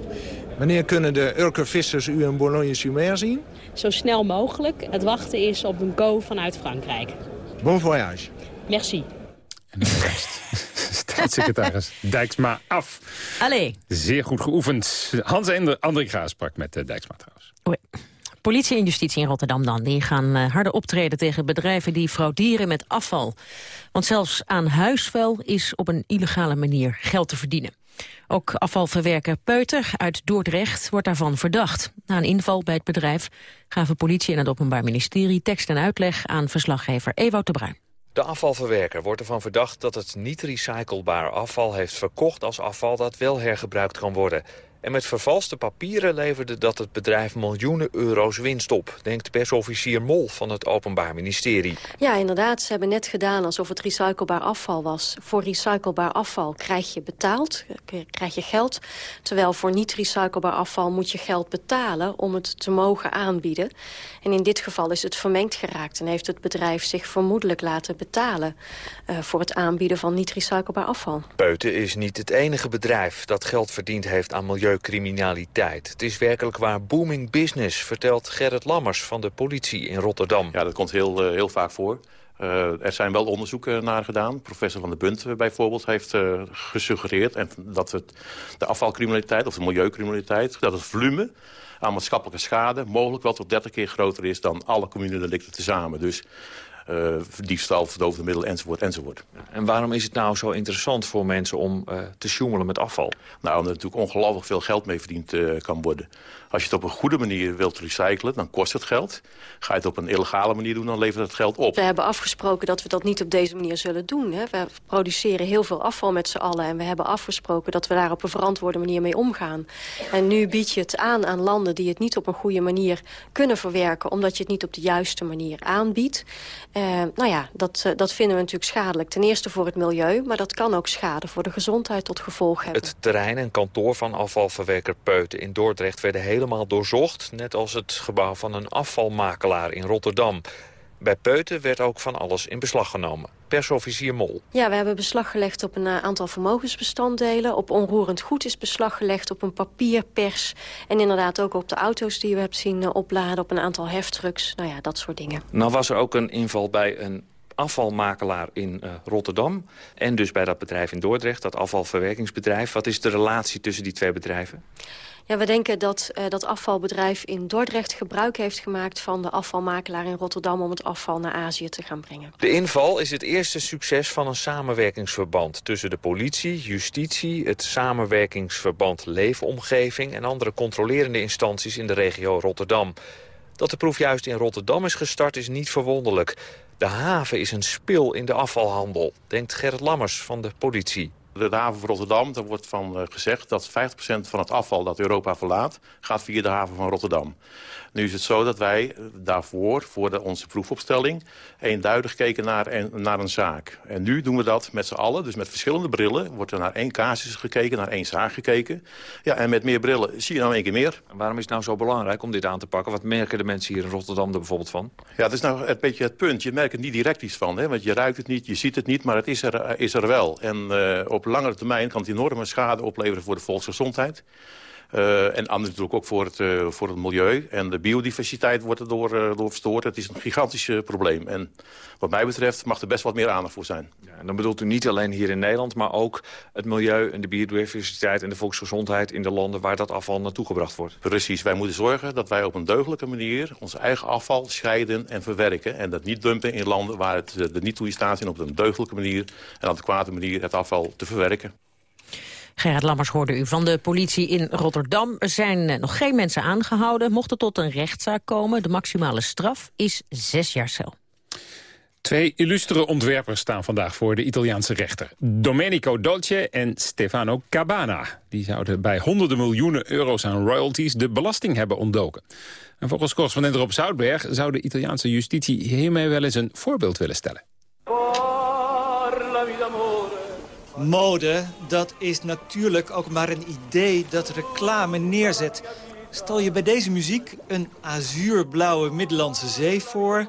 Wanneer kunnen de Urker vissers u in Boulogne-sur-Mer zien? Zo snel mogelijk. Het wachten is op een go vanuit Frankrijk. Bon voyage. Merci. En de rest. [laughs] Staatssecretaris Dijksma af. Allee. Zeer goed geoefend. Hans André Graas sprak met uh, Dijksma trouwens. Oei. Politie en justitie in Rotterdam dan, die gaan uh, harder optreden tegen bedrijven die frauderen met afval. Want zelfs aan huisvuil is op een illegale manier geld te verdienen. Ook afvalverwerker Peuter uit Dordrecht wordt daarvan verdacht. Na een inval bij het bedrijf gaven politie en het Openbaar Ministerie tekst en uitleg aan verslaggever Ewout de Bruin. De afvalverwerker wordt ervan verdacht dat het niet recyclebaar afval heeft verkocht als afval dat wel hergebruikt kan worden. En met vervalste papieren leverde dat het bedrijf miljoenen euro's winst op... denkt persofficier Mol van het Openbaar Ministerie. Ja, inderdaad. Ze hebben net gedaan alsof het recyclebaar afval was. Voor recyclebaar afval krijg je betaald, krijg je geld. Terwijl voor niet recyclebaar afval moet je geld betalen... om het te mogen aanbieden. En in dit geval is het vermengd geraakt... en heeft het bedrijf zich vermoedelijk laten betalen... Uh, voor het aanbieden van niet recyclebaar afval. Peuten is niet het enige bedrijf dat geld verdiend heeft aan milieu criminaliteit. Het is werkelijk waar booming business, vertelt Gerrit Lammers van de politie in Rotterdam. Ja, dat komt heel, uh, heel vaak voor. Uh, er zijn wel onderzoeken naar gedaan. Professor Van der Bunt uh, bijvoorbeeld heeft gesuggereerd... En dat het, de afvalcriminaliteit of de milieucriminaliteit... dat het volume aan maatschappelijke schade mogelijk wel tot 30 keer groter is... dan alle communedelicten tezamen. Dus uh, diefstal, verdovende middelen, enzovoort, enzovoort. En waarom is het nou zo interessant voor mensen om uh, te sjoemelen met afval? Nou, omdat er natuurlijk ongelooflijk veel geld mee verdiend uh, kan worden. Als je het op een goede manier wilt recyclen, dan kost het geld. Ga je het op een illegale manier doen, dan levert het geld op. We hebben afgesproken dat we dat niet op deze manier zullen doen. Hè. We produceren heel veel afval met z'n allen. En we hebben afgesproken dat we daar op een verantwoorde manier mee omgaan. En nu bied je het aan aan landen die het niet op een goede manier kunnen verwerken... omdat je het niet op de juiste manier aanbiedt. Uh, nou ja, dat, uh, dat vinden we natuurlijk schadelijk. Ten eerste voor het milieu, maar dat kan ook schade voor de gezondheid tot gevolg hebben. Het terrein en kantoor van afvalverwerker Peuten in Dordrecht werden helemaal doorzocht... net als het gebouw van een afvalmakelaar in Rotterdam. Bij Peuten werd ook van alles in beslag genomen. Persofficier Mol. Ja, we hebben beslag gelegd op een uh, aantal vermogensbestanddelen. Op onroerend goed is beslag gelegd op een papierpers. En inderdaad ook op de auto's die we hebben zien uh, opladen. Op een aantal heftrucks. Nou ja, dat soort dingen. Nou was er ook een inval bij een afvalmakelaar in uh, Rotterdam... en dus bij dat bedrijf in Dordrecht, dat afvalverwerkingsbedrijf. Wat is de relatie tussen die twee bedrijven? We denken dat uh, dat afvalbedrijf in Dordrecht gebruik heeft gemaakt... van de afvalmakelaar in Rotterdam om het afval naar Azië te gaan brengen. De inval is het eerste succes van een samenwerkingsverband... tussen de politie, justitie, het samenwerkingsverband Leefomgeving... en andere controlerende instanties in de regio Rotterdam. Dat de proef juist in Rotterdam is gestart is niet verwonderlijk. De haven is een spil in de afvalhandel, denkt Gerrit Lammers van de politie. De haven van Rotterdam, daar wordt van uh, gezegd dat 50% van het afval dat Europa verlaat... gaat via de haven van Rotterdam. Nu is het zo dat wij daarvoor, voor de, onze proefopstelling... eenduidig keken naar, een, naar een zaak. En nu doen we dat met z'n allen, dus met verschillende brillen. Wordt er naar één casus gekeken, naar één zaak gekeken. Ja, en met meer brillen zie je nou één keer meer. En waarom is het nou zo belangrijk om dit aan te pakken? Wat merken de mensen hier in Rotterdam er bijvoorbeeld van? Ja, dat is nou een beetje het punt. Je merkt er niet direct iets van, hè? want je ruikt het niet, je ziet het niet... maar het is er, is er wel. En uh, op langere termijn kan het enorme schade opleveren voor de volksgezondheid. Uh, en anders natuurlijk ook voor het, uh, voor het milieu. En de biodiversiteit wordt erdoor uh, door verstoord. Het is een gigantisch probleem. En wat mij betreft mag er best wat meer aandacht voor zijn. Ja, en dan bedoelt u niet alleen hier in Nederland... maar ook het milieu en de biodiversiteit en de volksgezondheid... in de landen waar dat afval naartoe gebracht wordt. Precies. Wij moeten zorgen dat wij op een deugdelijke manier... ons eigen afval scheiden en verwerken. En dat niet dumpen in landen waar het er niet toe in staat is... op een deugdelijke manier en adequate manier het afval te verwerken. Gerard Lammers hoorde u van de politie in Rotterdam. Er zijn eh, nog geen mensen aangehouden. Mocht er tot een rechtszaak komen, de maximale straf is zes jaar cel. Twee illustere ontwerpers staan vandaag voor de Italiaanse rechter. Domenico Dolce en Stefano Cabana. Die zouden bij honderden miljoenen euro's aan royalties de belasting hebben ontdoken. En volgens correspondent Rob Zoutberg zou de Italiaanse justitie hiermee wel eens een voorbeeld willen stellen. Mode, dat is natuurlijk ook maar een idee dat reclame neerzet. Stel je bij deze muziek een azuurblauwe Middellandse Zee voor...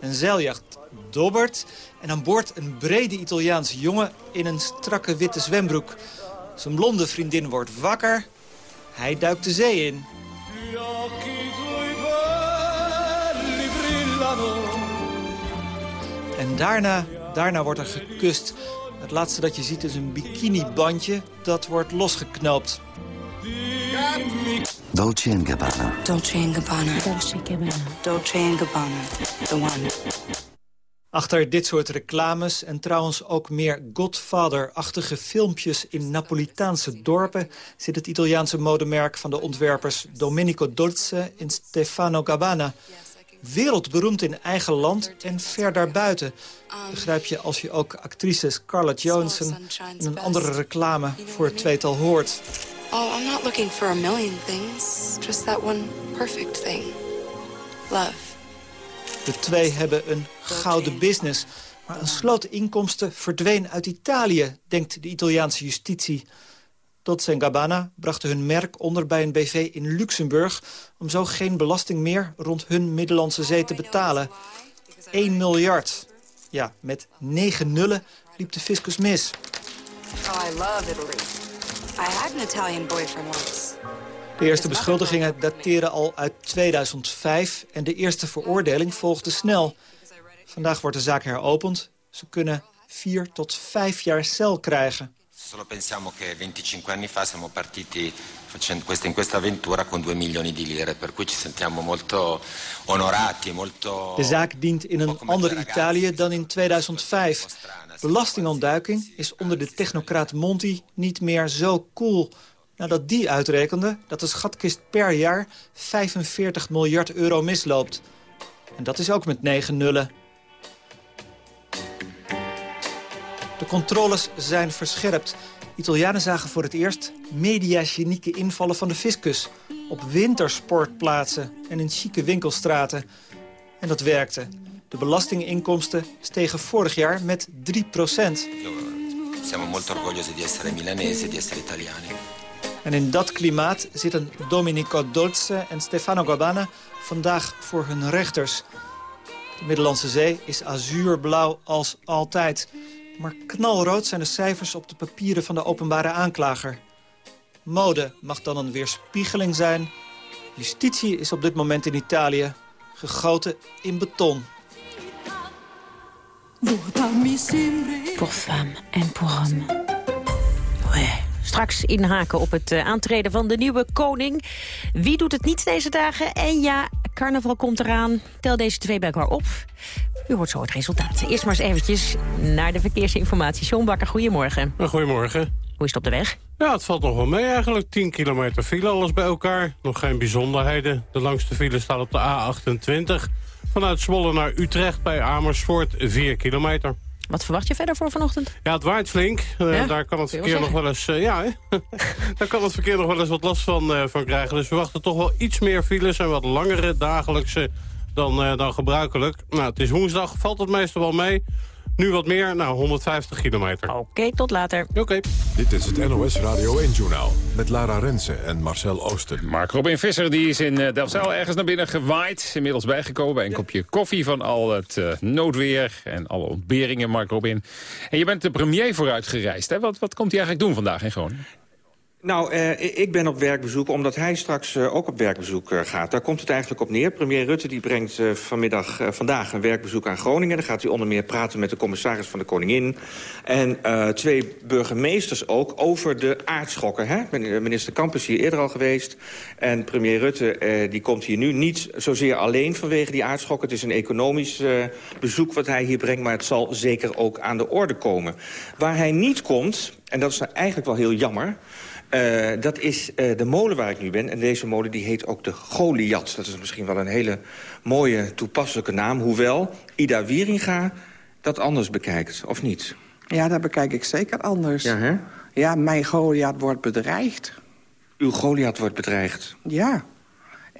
een zeiljacht dobbert en aan boord een brede Italiaanse jongen... in een strakke witte zwembroek. Zijn blonde vriendin wordt wakker, hij duikt de zee in. En daarna, daarna wordt er gekust... Het laatste dat je ziet is een bikinibandje dat wordt losgeknoopt. Dolce Gabbana. Dolce Gabbana. Dolce Gabbana. Dolce Gabbana. The one. Achter dit soort reclames en trouwens ook meer Godfather-achtige filmpjes in Napolitaanse dorpen... zit het Italiaanse modemerk van de ontwerpers Domenico Dolce en Stefano Gabbana wereldberoemd in eigen land en ver daarbuiten. Begrijp je als je ook actrice Scarlett Johansson in een andere reclame voor het tweetal hoort. Oh, I'm not looking for a million things. Just that one perfect thing. Love. De twee hebben een gouden business. Maar een sloot inkomsten verdween uit Italië, denkt de Italiaanse justitie. Dolce Gabbana brachten hun merk onder bij een BV in Luxemburg... om zo geen belasting meer rond hun Middellandse Zee te betalen. 1 miljard. Ja, met negen nullen liep de fiscus mis. Oh, I love Italy. I had an Italian boyfriend once. De eerste beschuldigingen dateren al uit 2005 en de eerste veroordeling volgde snel. Vandaag wordt de zaak heropend. Ze kunnen vier tot vijf jaar cel krijgen. Solo pensiamo che 25 anni fa siamo partiti facendo questa, in questa avventura con 2 milioni di lire, per cui ci sentiamo molto onorati, molto... De zaak dient in een ander Italië dan in 2005. Belastingontduiking is onder de technocraat Monti niet meer zo cool. Nadat die uitrekende dat de schatkist per jaar 45 miljard euro misloopt. En dat is ook met negen nullen. De controles zijn verscherpt. Italianen zagen voor het eerst mediagenieke invallen van de fiscus. Op wintersportplaatsen en in chique winkelstraten. En dat werkte. De belastinginkomsten stegen vorig jaar met 3 procent. Siamo molto orgogliosi di essere milanesi, di essere italiani. En in dat klimaat zitten Domenico Dolce en Stefano Gabbana vandaag voor hun rechters. De Middellandse Zee is azuurblauw als altijd. Maar knalrood zijn de cijfers op de papieren van de openbare aanklager. Mode mag dan een weerspiegeling zijn. Justitie is op dit moment in Italië gegoten in beton. Pour femme en pour homme. Ouais. Straks inhaken op het eh, aantreden van de nieuwe koning. Wie doet het niet deze dagen? En ja, carnaval komt eraan. Tel deze twee bij elkaar op. U hoort zo het resultaat. Eerst maar eens eventjes naar de verkeersinformatie. John Bakker, goedemorgen. Goedemorgen. Hoe is het op de weg? Ja, het valt nog wel mee eigenlijk. 10 kilometer file, alles bij elkaar. Nog geen bijzonderheden. De langste file staat op de A28. Vanuit Zwolle naar Utrecht bij Amersfoort 4 kilometer. Wat verwacht je verder voor vanochtend? Ja, het waait flink. Uh, Ja? Daar kan het verkeer nog wel eens... uh, ja, [laughs] daar kan het verkeer nog wel eens wat last van, uh, van krijgen. Dus we wachten toch wel iets meer files en wat langere dagelijkse dan, dan gebruikelijk. Nou, het is woensdag, valt het meestal wel mee. Nu wat meer, nou 150 kilometer. Oké, tot later. Oké. Dit is het NOS Radio 1-journaal met Lara Rensen en Marcel Oosten. Mark Robin Visser die is in uh, Delfzijl ergens naar binnen gewaaid. Inmiddels bijgekomen bij een kopje koffie van al het uh, noodweer en alle ontberingen, Mark Robin. En je bent de premier vooruit gereisd. Hè? Wat, wat komt hij eigenlijk doen vandaag in Groningen? Nou, uh, ik ben op werkbezoek omdat hij straks uh, ook op werkbezoek uh, gaat. Daar komt het eigenlijk op neer. Premier Rutte die brengt vanmiddag, vandaag een werkbezoek aan Groningen. Dan gaat hij onder meer praten met de commissaris van de Koningin. En twee burgemeesters ook over de aardschokken. Hè? Minister Kamp is hier eerder al geweest. En premier Rutte die komt hier nu niet zozeer alleen vanwege die aardschokken. Het is een economisch bezoek wat hij hier brengt. Maar het zal zeker ook aan de orde komen. Waar hij niet komt, en dat is eigenlijk wel heel jammer... Uh, dat is uh, de molen waar ik nu ben. En deze molen die heet ook de Goliath. Dat is misschien wel een hele mooie toepasselijke naam. Hoewel Ida Wieringa dat anders bekijkt, of niet? Ja, dat bekijk ik zeker anders. Ja, hè? Ja, mijn Goliath wordt bedreigd. Uw Goliath wordt bedreigd? Ja.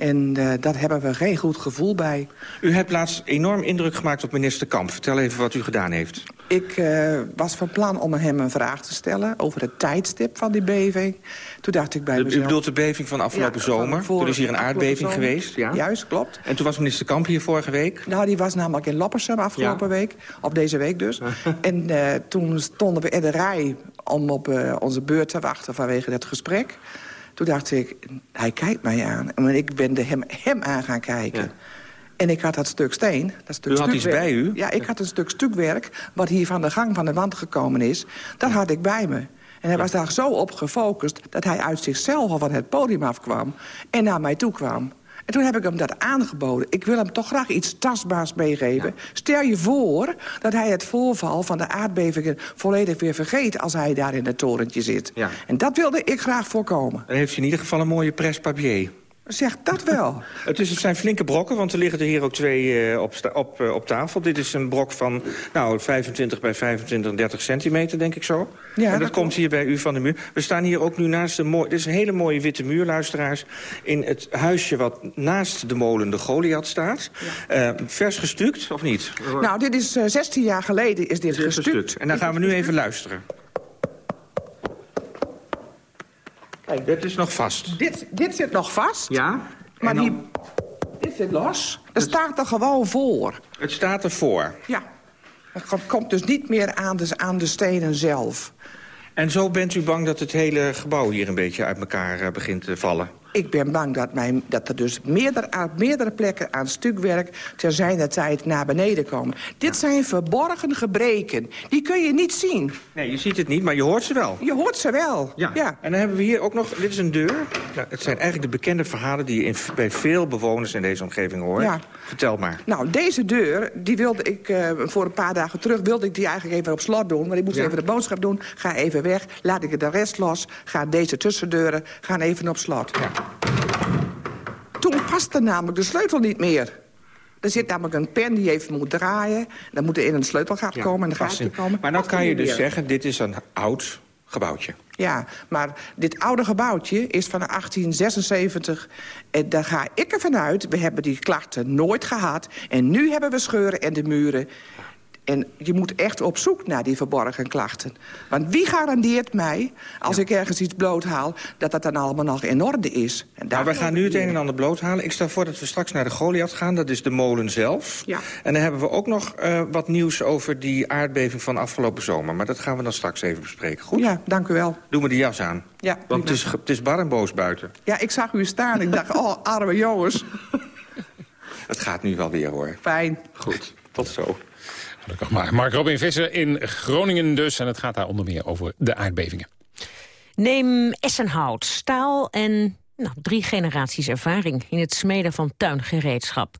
En uh, daar hebben we geen goed gevoel bij. U hebt laatst enorm indruk gemaakt op minister Kamp. Vertel even wat u gedaan heeft. Ik uh, was van plan om hem een vraag te stellen over het tijdstip van die beving. Toen dacht ik bij mezelf... U bedoelt de beving van afgelopen ja, zomer? Voor, toen is hier een aardbeving geweest? Ja? Juist, klopt. En toen was minister Kamp hier vorige week? Nou, die was namelijk in Loppersum afgelopen ja. week. Of deze week dus. [laughs] en uh, toen stonden we in de rij om op onze beurt te wachten vanwege het gesprek. Toen dacht ik, hij kijkt mij aan. En ik ben de hem, hem aan gaan kijken. Ja. En ik had dat stuk steen. Dat stuk u had iets bij u? Ja, ik had een stuk stukwerk... wat hier van de gang van de wand gekomen is. Dat had ik bij me. En hij was daar zo op gefocust... dat hij uit zichzelf al van het podium afkwam... en naar mij toe kwam. En toen heb ik hem dat aangeboden. Ik wil hem toch graag iets tastbaars meegeven. Ja. Stel je voor dat hij het voorval van de aardbevingen volledig weer vergeet... als hij daar in het torentje zit. Ja. En dat wilde ik graag voorkomen. Dan heeft hij in ieder geval een mooie presse-papier. Zeg dat wel. het, is, het zijn flinke brokken, want er liggen er hier ook twee uh, op, op, uh, op tafel. Dit is een brok van nou, 25 bij 25, 30 centimeter, denk ik zo. Ja, en dat, dat komt hier bij u van de muur. We staan hier ook nu naast de mooie... Dit is een hele mooie witte muur, luisteraars. In het huisje wat naast de molen de Goliath staat. Ja. Uh, vers gestuukt, of niet? Nou, dit is 16 jaar geleden is dit gestuukt. gestuukt. En dan gaan we nu even luisteren. Kijk, dit is nog vast. Dit, dit zit nog vast. Ja. Maar dan... die, dit zit los. Het staat er gewoon voor. Het staat ervoor? Ja. Het komt dus niet meer aan de, aan de stenen zelf. En zo bent u bang dat het hele gebouw hier een beetje uit elkaar uh, begint te vallen? Ik ben bang dat, mijn, dat er dus meerdere, aan meerdere plekken aan stukwerk... ter zijner tijd naar beneden komen. Dit ja. zijn verborgen gebreken. Die kun je niet zien. Nee, je ziet het niet, maar je hoort ze wel. Je hoort ze wel, ja. ja. En dan hebben we hier ook nog... Dit is een deur. Nou, het zijn eigenlijk de bekende verhalen... die je in, bij veel bewoners in deze omgeving hoort. Ja. Vertel maar. Nou, deze deur, die wilde ik uh, voor een paar dagen terug... wilde ik die eigenlijk even op slot doen. Maar ik moest ja. even de boodschap doen. Ga even weg, laat ik de rest los. Ga deze tussendeuren, gaan even op slot. Ja. Toen paste namelijk de sleutel niet meer. Er zit namelijk een pen die even moet draaien. Dan moet er in een sleutelgat ja, komen en een gaatje komen. Maar nou kan je dus zeggen, dit is een oud gebouwtje. Ja, maar dit oude gebouwtje is van 1876. En daar ga ik ervan uit, we hebben die klachten nooit gehad. En nu hebben we scheuren en de muren. En je moet echt op zoek naar die verborgen klachten. Want wie garandeert mij, als ja. ik ergens iets bloothaal... dat dat dan allemaal nog in orde is? En nou, we gaan nu het een en ander bloothalen. Ik stel voor dat we straks naar de Goliath gaan. Dat is de molen zelf. Ja. En dan hebben we ook nog uh, wat nieuws over die aardbeving van afgelopen zomer. Maar dat gaan we dan straks even bespreken. Goed? Ja, dank u wel. Doe me die jas aan. Ja, Want het is, het is bar en boos buiten. Ja, ik zag u staan. Ik dacht, oh, arme jongens. [laughs] het gaat nu wel weer, hoor. Fijn. Goed, tot zo. Maar. Mark Robin Visser in Groningen dus. En het gaat daar onder meer over de aardbevingen. Neem Essenhout, staal en nou, drie generaties ervaring in het smeden van tuingereedschap.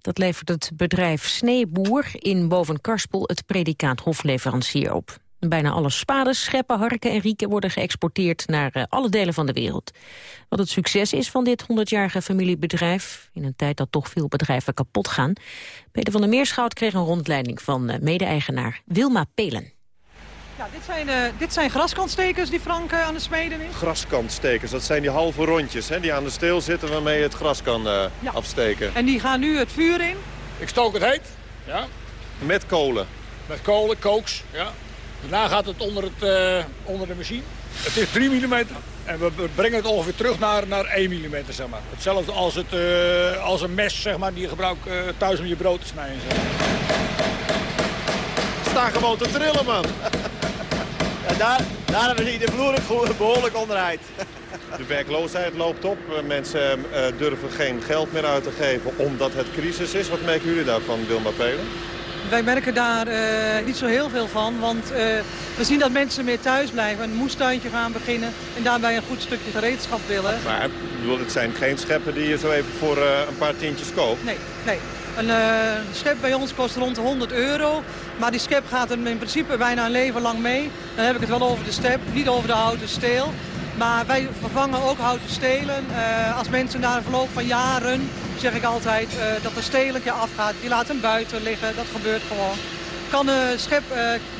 Dat levert het bedrijf Sneeboer in Bovenkarspel het predicaat hofleverancier op. Bijna alle spades, scheppen, harken en rieken worden geëxporteerd naar eh, alle delen van de wereld. Wat het succes is van dit 100-jarige familiebedrijf, in een tijd dat toch veel bedrijven kapot gaan. Peter van der Meerschout kreeg een rondleiding van eh, mede-eigenaar Wilma Pelen. Ja, dit, zijn, uh, dit zijn graskanstekers die Frank uh, aan het smeden is? Graskanstekers, dat zijn die halve rondjes hè, die aan de steel zitten waarmee je het gras kan uh, ja. afsteken. En die gaan nu het vuur in? Ik stook het heet, ja. Met kolen? Met kolen, kooks, ja. Daarna gaat het onder, het, onder de machine. Het is 3 mm en we brengen het ongeveer terug naar, naar 1 mm, zeg maar. Hetzelfde als, het, als een mes, zeg maar, die je gebruikt thuis om je brood te snijden. Zeg. Sta gewoon te trillen, man. [laughs] Ja, daar, daar hebben we de vloer behoorlijk onderuit. [laughs] De werkloosheid loopt op. Mensen uh, durven geen geld meer uit te geven omdat het crisis is. Wat merken jullie daarvan, Wilma Pelen? Wij merken daar uh, niet zo heel veel van, want uh, we zien dat mensen meer thuis blijven. Een moestuintje gaan beginnen en daarbij een goed stukje gereedschap willen. Maar bedoel, het zijn geen scheppen die je zo even voor een paar tientjes koopt? Nee, nee. Een schep bij ons kost rond de 100 euro. Maar die schep gaat er in principe bijna een leven lang mee. Dan heb ik het wel over de step, niet over de houten steel. Maar wij vervangen ook houten stelen. Uh, als mensen na een verloop van jaren, zeg ik altijd, uh, dat de een keer afgaat. Die laten hem buiten liggen, dat gebeurt gewoon. Kan een schep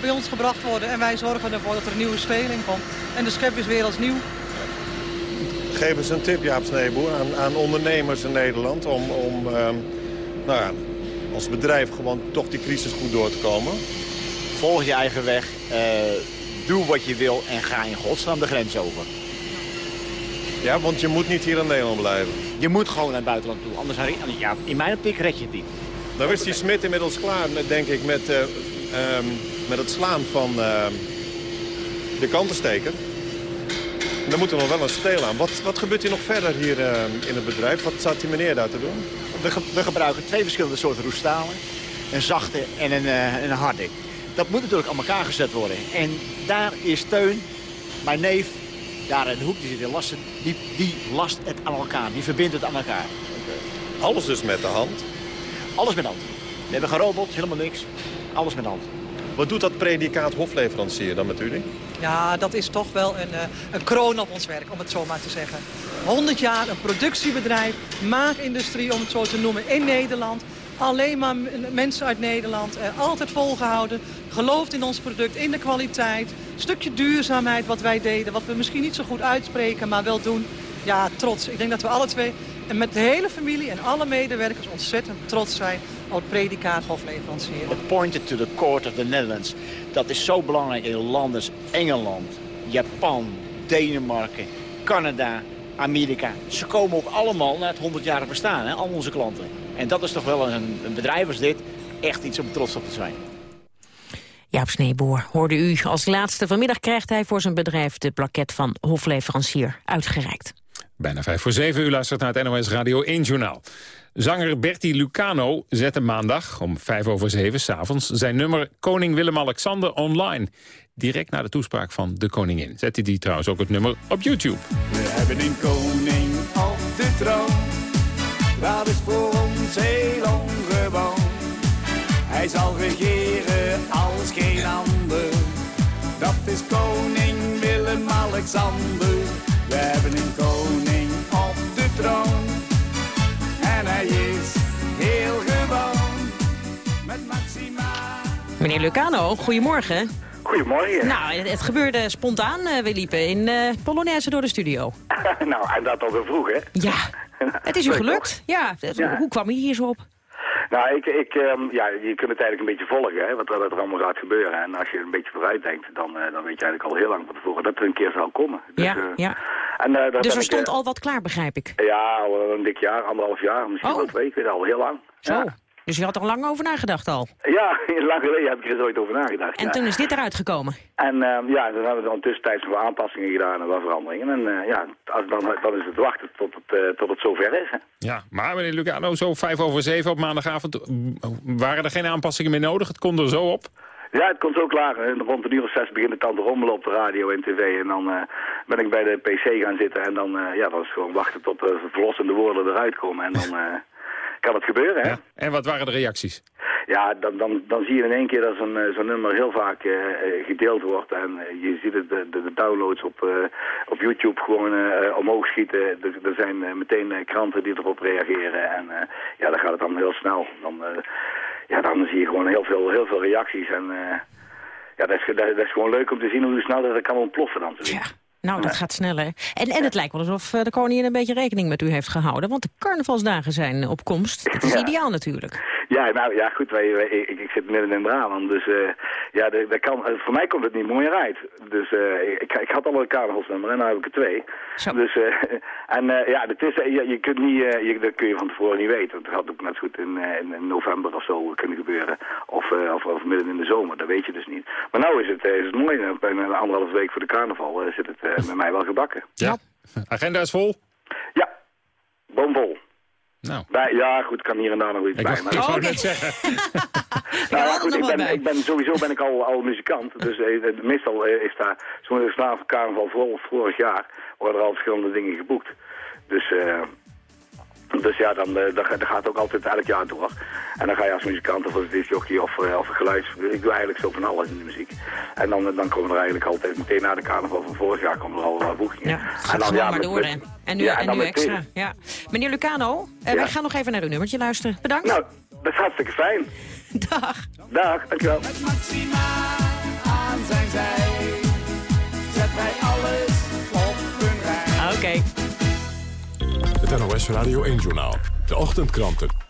bij ons gebracht worden en wij zorgen ervoor dat er een nieuwe steling komt. En de schep is weer als nieuw. Geef eens een tip, Jaap Sneeboer, aan, aan ondernemers in Nederland om... om nou ja, als bedrijf gewoon toch die crisis goed door te komen? Volg je eigen weg, uh, doe wat je wil en ga in godsnaam de grens over. Ja, want je moet niet hier in Nederland blijven. Je moet gewoon naar het buitenland toe, anders ja, in mijn optiek red je het niet. Nou is die Smit inmiddels klaar, met, denk ik, met, uh, um, met het slaan van uh, de kantensteker. Dan moet er nog wel een steel aan. Wat, wat gebeurt hier nog verder hier uh, in het bedrijf? Wat staat die meneer daar te doen? We, ge we, gebruiken twee verschillende soorten roeststalen. Een zachte en een, uh, een harde. Dat moet natuurlijk aan elkaar gezet worden. En daar is Steun, mijn neef, daar in de hoek, die zit in lasten, die, die last het aan elkaar. Die verbindt het aan elkaar. Okay. Alles dus met de hand? Alles met de hand. We hebben geen robot, helemaal niks. Alles met de hand. Wat doet dat predicaat hofleverancier dan met jullie? Ja, dat is toch wel een, uh, een kroon op ons werk, om het zo maar te zeggen. 100 jaar, een productiebedrijf, maakindustrie om het zo te noemen, in Nederland. Alleen maar mensen uit Nederland, uh, altijd volgehouden. Gelooft in ons product, in de kwaliteit. Stukje duurzaamheid wat wij deden, wat we misschien niet zo goed uitspreken, maar wel doen. Ja, trots. Ik denk dat we alle twee, en met de hele familie en alle medewerkers, ontzettend trots zijn op het predicaat hofleverancier. Pointed to the court of the Netherlands. Dat is zo belangrijk in landen als Engeland, Japan, Denemarken, Canada, Amerika. Ze komen ook allemaal naar het 100-jarig bestaan, hè? al onze klanten. En dat is toch wel een, een bedrijf als dit echt iets om trots op te zijn. Jaap Sneeboer hoorde u. Als laatste vanmiddag krijgt hij voor zijn bedrijf de plaket van hofleverancier uitgereikt. Bijna vijf voor zeven, u luistert naar het NOS Radio 1 Journaal. Zanger Bertie Lucano zette maandag om vijf over zeven s'avonds... zijn nummer Koning Willem-Alexander online. Direct na de toespraak van de koningin. Zette hij trouwens ook het nummer op YouTube. We hebben een koning op de troon. Dat is voor ons heel ongewoon. Hij zal regeren als geen ander. Dat is koning Willem-Alexander. We hebben een koning op de troon. En hij is heel gewoon. Met Maxima. Meneer Lucano, goedemorgen. Goedemorgen. Nou, het, het gebeurde spontaan. Uh, we liepen in uh, Polonaise door de studio. [laughs] nou, en dat al zo vroeg, hè? Ja, het is u [laughs] gelukt. Ja. ja. Hoe kwam u hier zo op? Nou, ik, ik, um, ja, je kunt het eigenlijk een beetje volgen, hè, wat, wat er allemaal gaat gebeuren. En als je een beetje vooruit denkt, dan, uh, dan weet je eigenlijk al heel lang van tevoren dat er een keer zou komen. Dus, ja, ja. En, uh, dus er stond ik, al wat klaar, begrijp ik? Ja, al een dik jaar, anderhalf jaar, misschien oh. wel twee, ik weet al heel lang. Zo. Ja. Dus je had er lang over nagedacht al. Ja, [laughs] lang geleden heb ik er ooit over nagedacht. En ja. toen is dit eruit gekomen. En ehm, ja, dan hebben we dan tussentijds nog wat aanpassingen gedaan en wat veranderingen. En eh, ja, als, dan, dan is het wachten tot het, eh, tot het zover is. Hè. Ja, maar meneer Lucano, zo vijf over zeven op maandagavond... waren er geen aanpassingen meer nodig? Het kon er zo op? Ja, het komt zo klaar. En Rond een uur of zes begint het dan te rommelen op de radio en tv. En dan eh, ben ik bij de pc gaan zitten. En dan, eh, ja, dan is het gewoon wachten tot de verlossende woorden eruit komen. En dan [laughs] eh, kan het gebeuren, hè? Ja. En wat waren de reacties? Ja, dan, dan, dan zie je in één keer dat zo'n eh, zo'n nummer heel vaak eh, eh, gedeeld wordt. En je ziet het, de, de, de downloads op, eh, op YouTube gewoon omhoog schieten. Er, er zijn meteen kranten die erop reageren. En eh, ja, dan gaat het dan heel snel. Dan, eh, ja, dan zie je gewoon heel veel, heel veel reacties. En eh, ja, dat is, dat, dat is gewoon leuk om te zien hoe snel dat kan ontploffen dan. Te zien. Nou, dat gaat sneller. En, en het lijkt wel alsof eh, de koningin een beetje rekening met u heeft gehouden. Want de carnavalsdagen zijn op komst. Dat is Ja. ideaal natuurlijk. Ja, nou ja, goed, wij, wij- ik, ik zit midden in Brabant, dus eh, ja, de, dat kan, eh, voor mij komt het niet mooier uit. Dus eh, ik, ik had al een carnavalsnummer en nu heb ik er twee. Dus, eh, [laughs] en ja, het is, je, je kunt niet, je, dat kun je van tevoren niet weten. Want dat had ook net zo goed in, in, november of zo kunnen gebeuren. Of, of, of midden in de zomer, dat weet je dus niet. Maar nou is het, is het mooi, een anderhalf week voor de carnaval zit het met mij wel gebakken. Ja. Agenda is vol? Bomvol. Nou. Bij, ja, goed, kan hier en daar nog iets Ik bij. maar- ik wou net zeggen. [laughs] Nou ja, goed, ik ben, ik ben, sowieso ben ik al, al muzikant. Dus eh, eh, meestal eh, is daar, zo'n slaven carnaval, vooral vorig jaar, worden er al verschillende dingen geboekt. Dus, eh, dus ja, dan, eh, dan, dan gaat het ook altijd elk jaar door. En dan ga je als muzikant of als disjockey of, eh, of geluids... Ik doe eigenlijk zo van alles in de muziek. En dan, dan komen er eigenlijk altijd, meteen na de carnaval van vorig jaar, komen er al wat boekingen. Ja, gaat gewoon maar door, hè. En nu, ja, en dan nu met extra. Ja. Meneer Lucano, eh, Ja. wij gaan nog even naar uw nummertje luisteren. Bedankt. Nou, dat is hartstikke fijn. [laughs] Dag. Dag, dankjewel. Maxima aan zijn zij. Zet mij alles op een rij. Oké. NOS Radio 1-journaal. De ochtendkranten.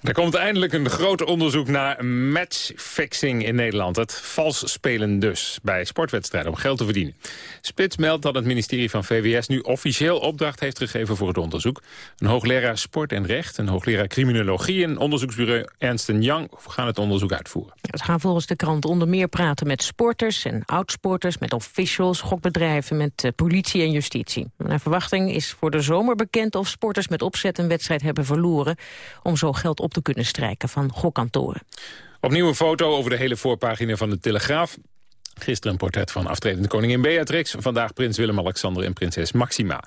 Er komt eindelijk een groot onderzoek naar matchfixing in Nederland. Het vals spelen dus bij sportwedstrijden om geld te verdienen. Spits meldt dat het ministerie van VWS nu officieel opdracht heeft gegeven voor het onderzoek. Een hoogleraar sport en recht, een hoogleraar criminologie en onderzoeksbureau Ernst Young gaan het onderzoek uitvoeren. Ze gaan volgens de krant onder meer praten met sporters en oudsporters, met officials, gokbedrijven, met eh, politie en justitie. Naar verwachting is voor de zomer bekend of sporters met opzet een wedstrijd hebben verloren om zo geld op te kunnen strijken van gokkantoren. Opnieuw een foto over de hele voorpagina van de Telegraaf. Gisteren een portret van aftredende koningin Beatrix. Vandaag prins Willem-Alexander en prinses Maxima.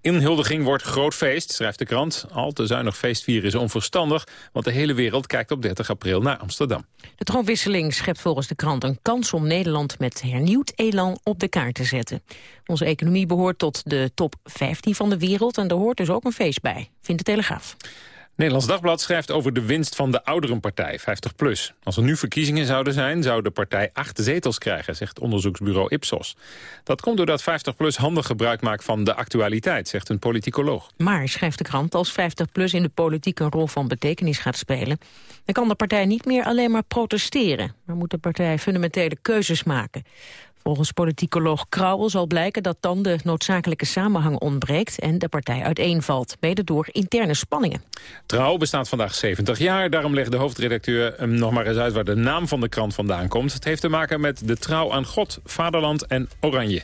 Inhuldiging wordt groot feest, schrijft de krant. Al te zuinig feestvieren is onverstandig... want de hele wereld kijkt op 30 april naar Amsterdam. De troonwisseling schept volgens de krant een kans om Nederland met hernieuwd elan op de kaart te zetten. Onze economie behoort tot de top 15 van de wereld en er hoort dus ook een feest bij, vindt de Telegraaf. Nederlands Dagblad schrijft over de winst van de ouderenpartij, 50PLUS. Als er nu verkiezingen zouden zijn, zou de partij acht zetels krijgen, zegt onderzoeksbureau Ipsos. Dat komt doordat 50PLUS handig gebruik maakt van de actualiteit, zegt een politicoloog. Maar, schrijft de krant, als 50PLUS in de politiek een rol van betekenis gaat spelen... dan kan de partij niet meer alleen maar protesteren. Maar moet de partij fundamentele keuzes maken. Volgens politicoloog Krauwel zal blijken dat dan de noodzakelijke samenhang ontbreekt... en de partij uiteenvalt, mede door interne spanningen. Trouw bestaat vandaag 70 jaar. Daarom legt de hoofdredacteur hem nog maar eens uit waar de naam van de krant vandaan komt. Het heeft te maken met de trouw aan God, vaderland en oranje.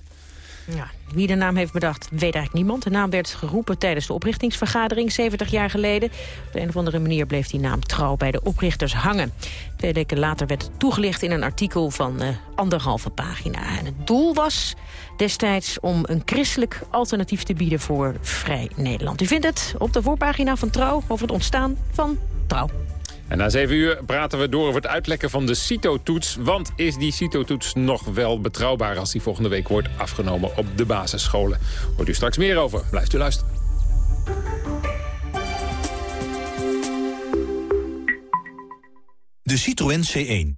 Wie de naam heeft bedacht, weet eigenlijk niemand. De naam werd geroepen tijdens de oprichtingsvergadering 70 jaar geleden. Op de een of andere manier bleef die naam trouw bij de oprichters hangen. Twee weken later werd het toegelicht in een artikel van eh, anderhalve pagina. En het doel was destijds om een christelijk alternatief te bieden voor Vrij Nederland. U vindt het op de voorpagina van Trouw over het ontstaan van Trouw. En na 7 uur praten we door over het uitlekken van de CITO-toets. Want is die CITO-toets nog wel betrouwbaar als die volgende week wordt afgenomen op de basisscholen? Hoort u straks meer over. Blijft u luisteren. De Citroën C1.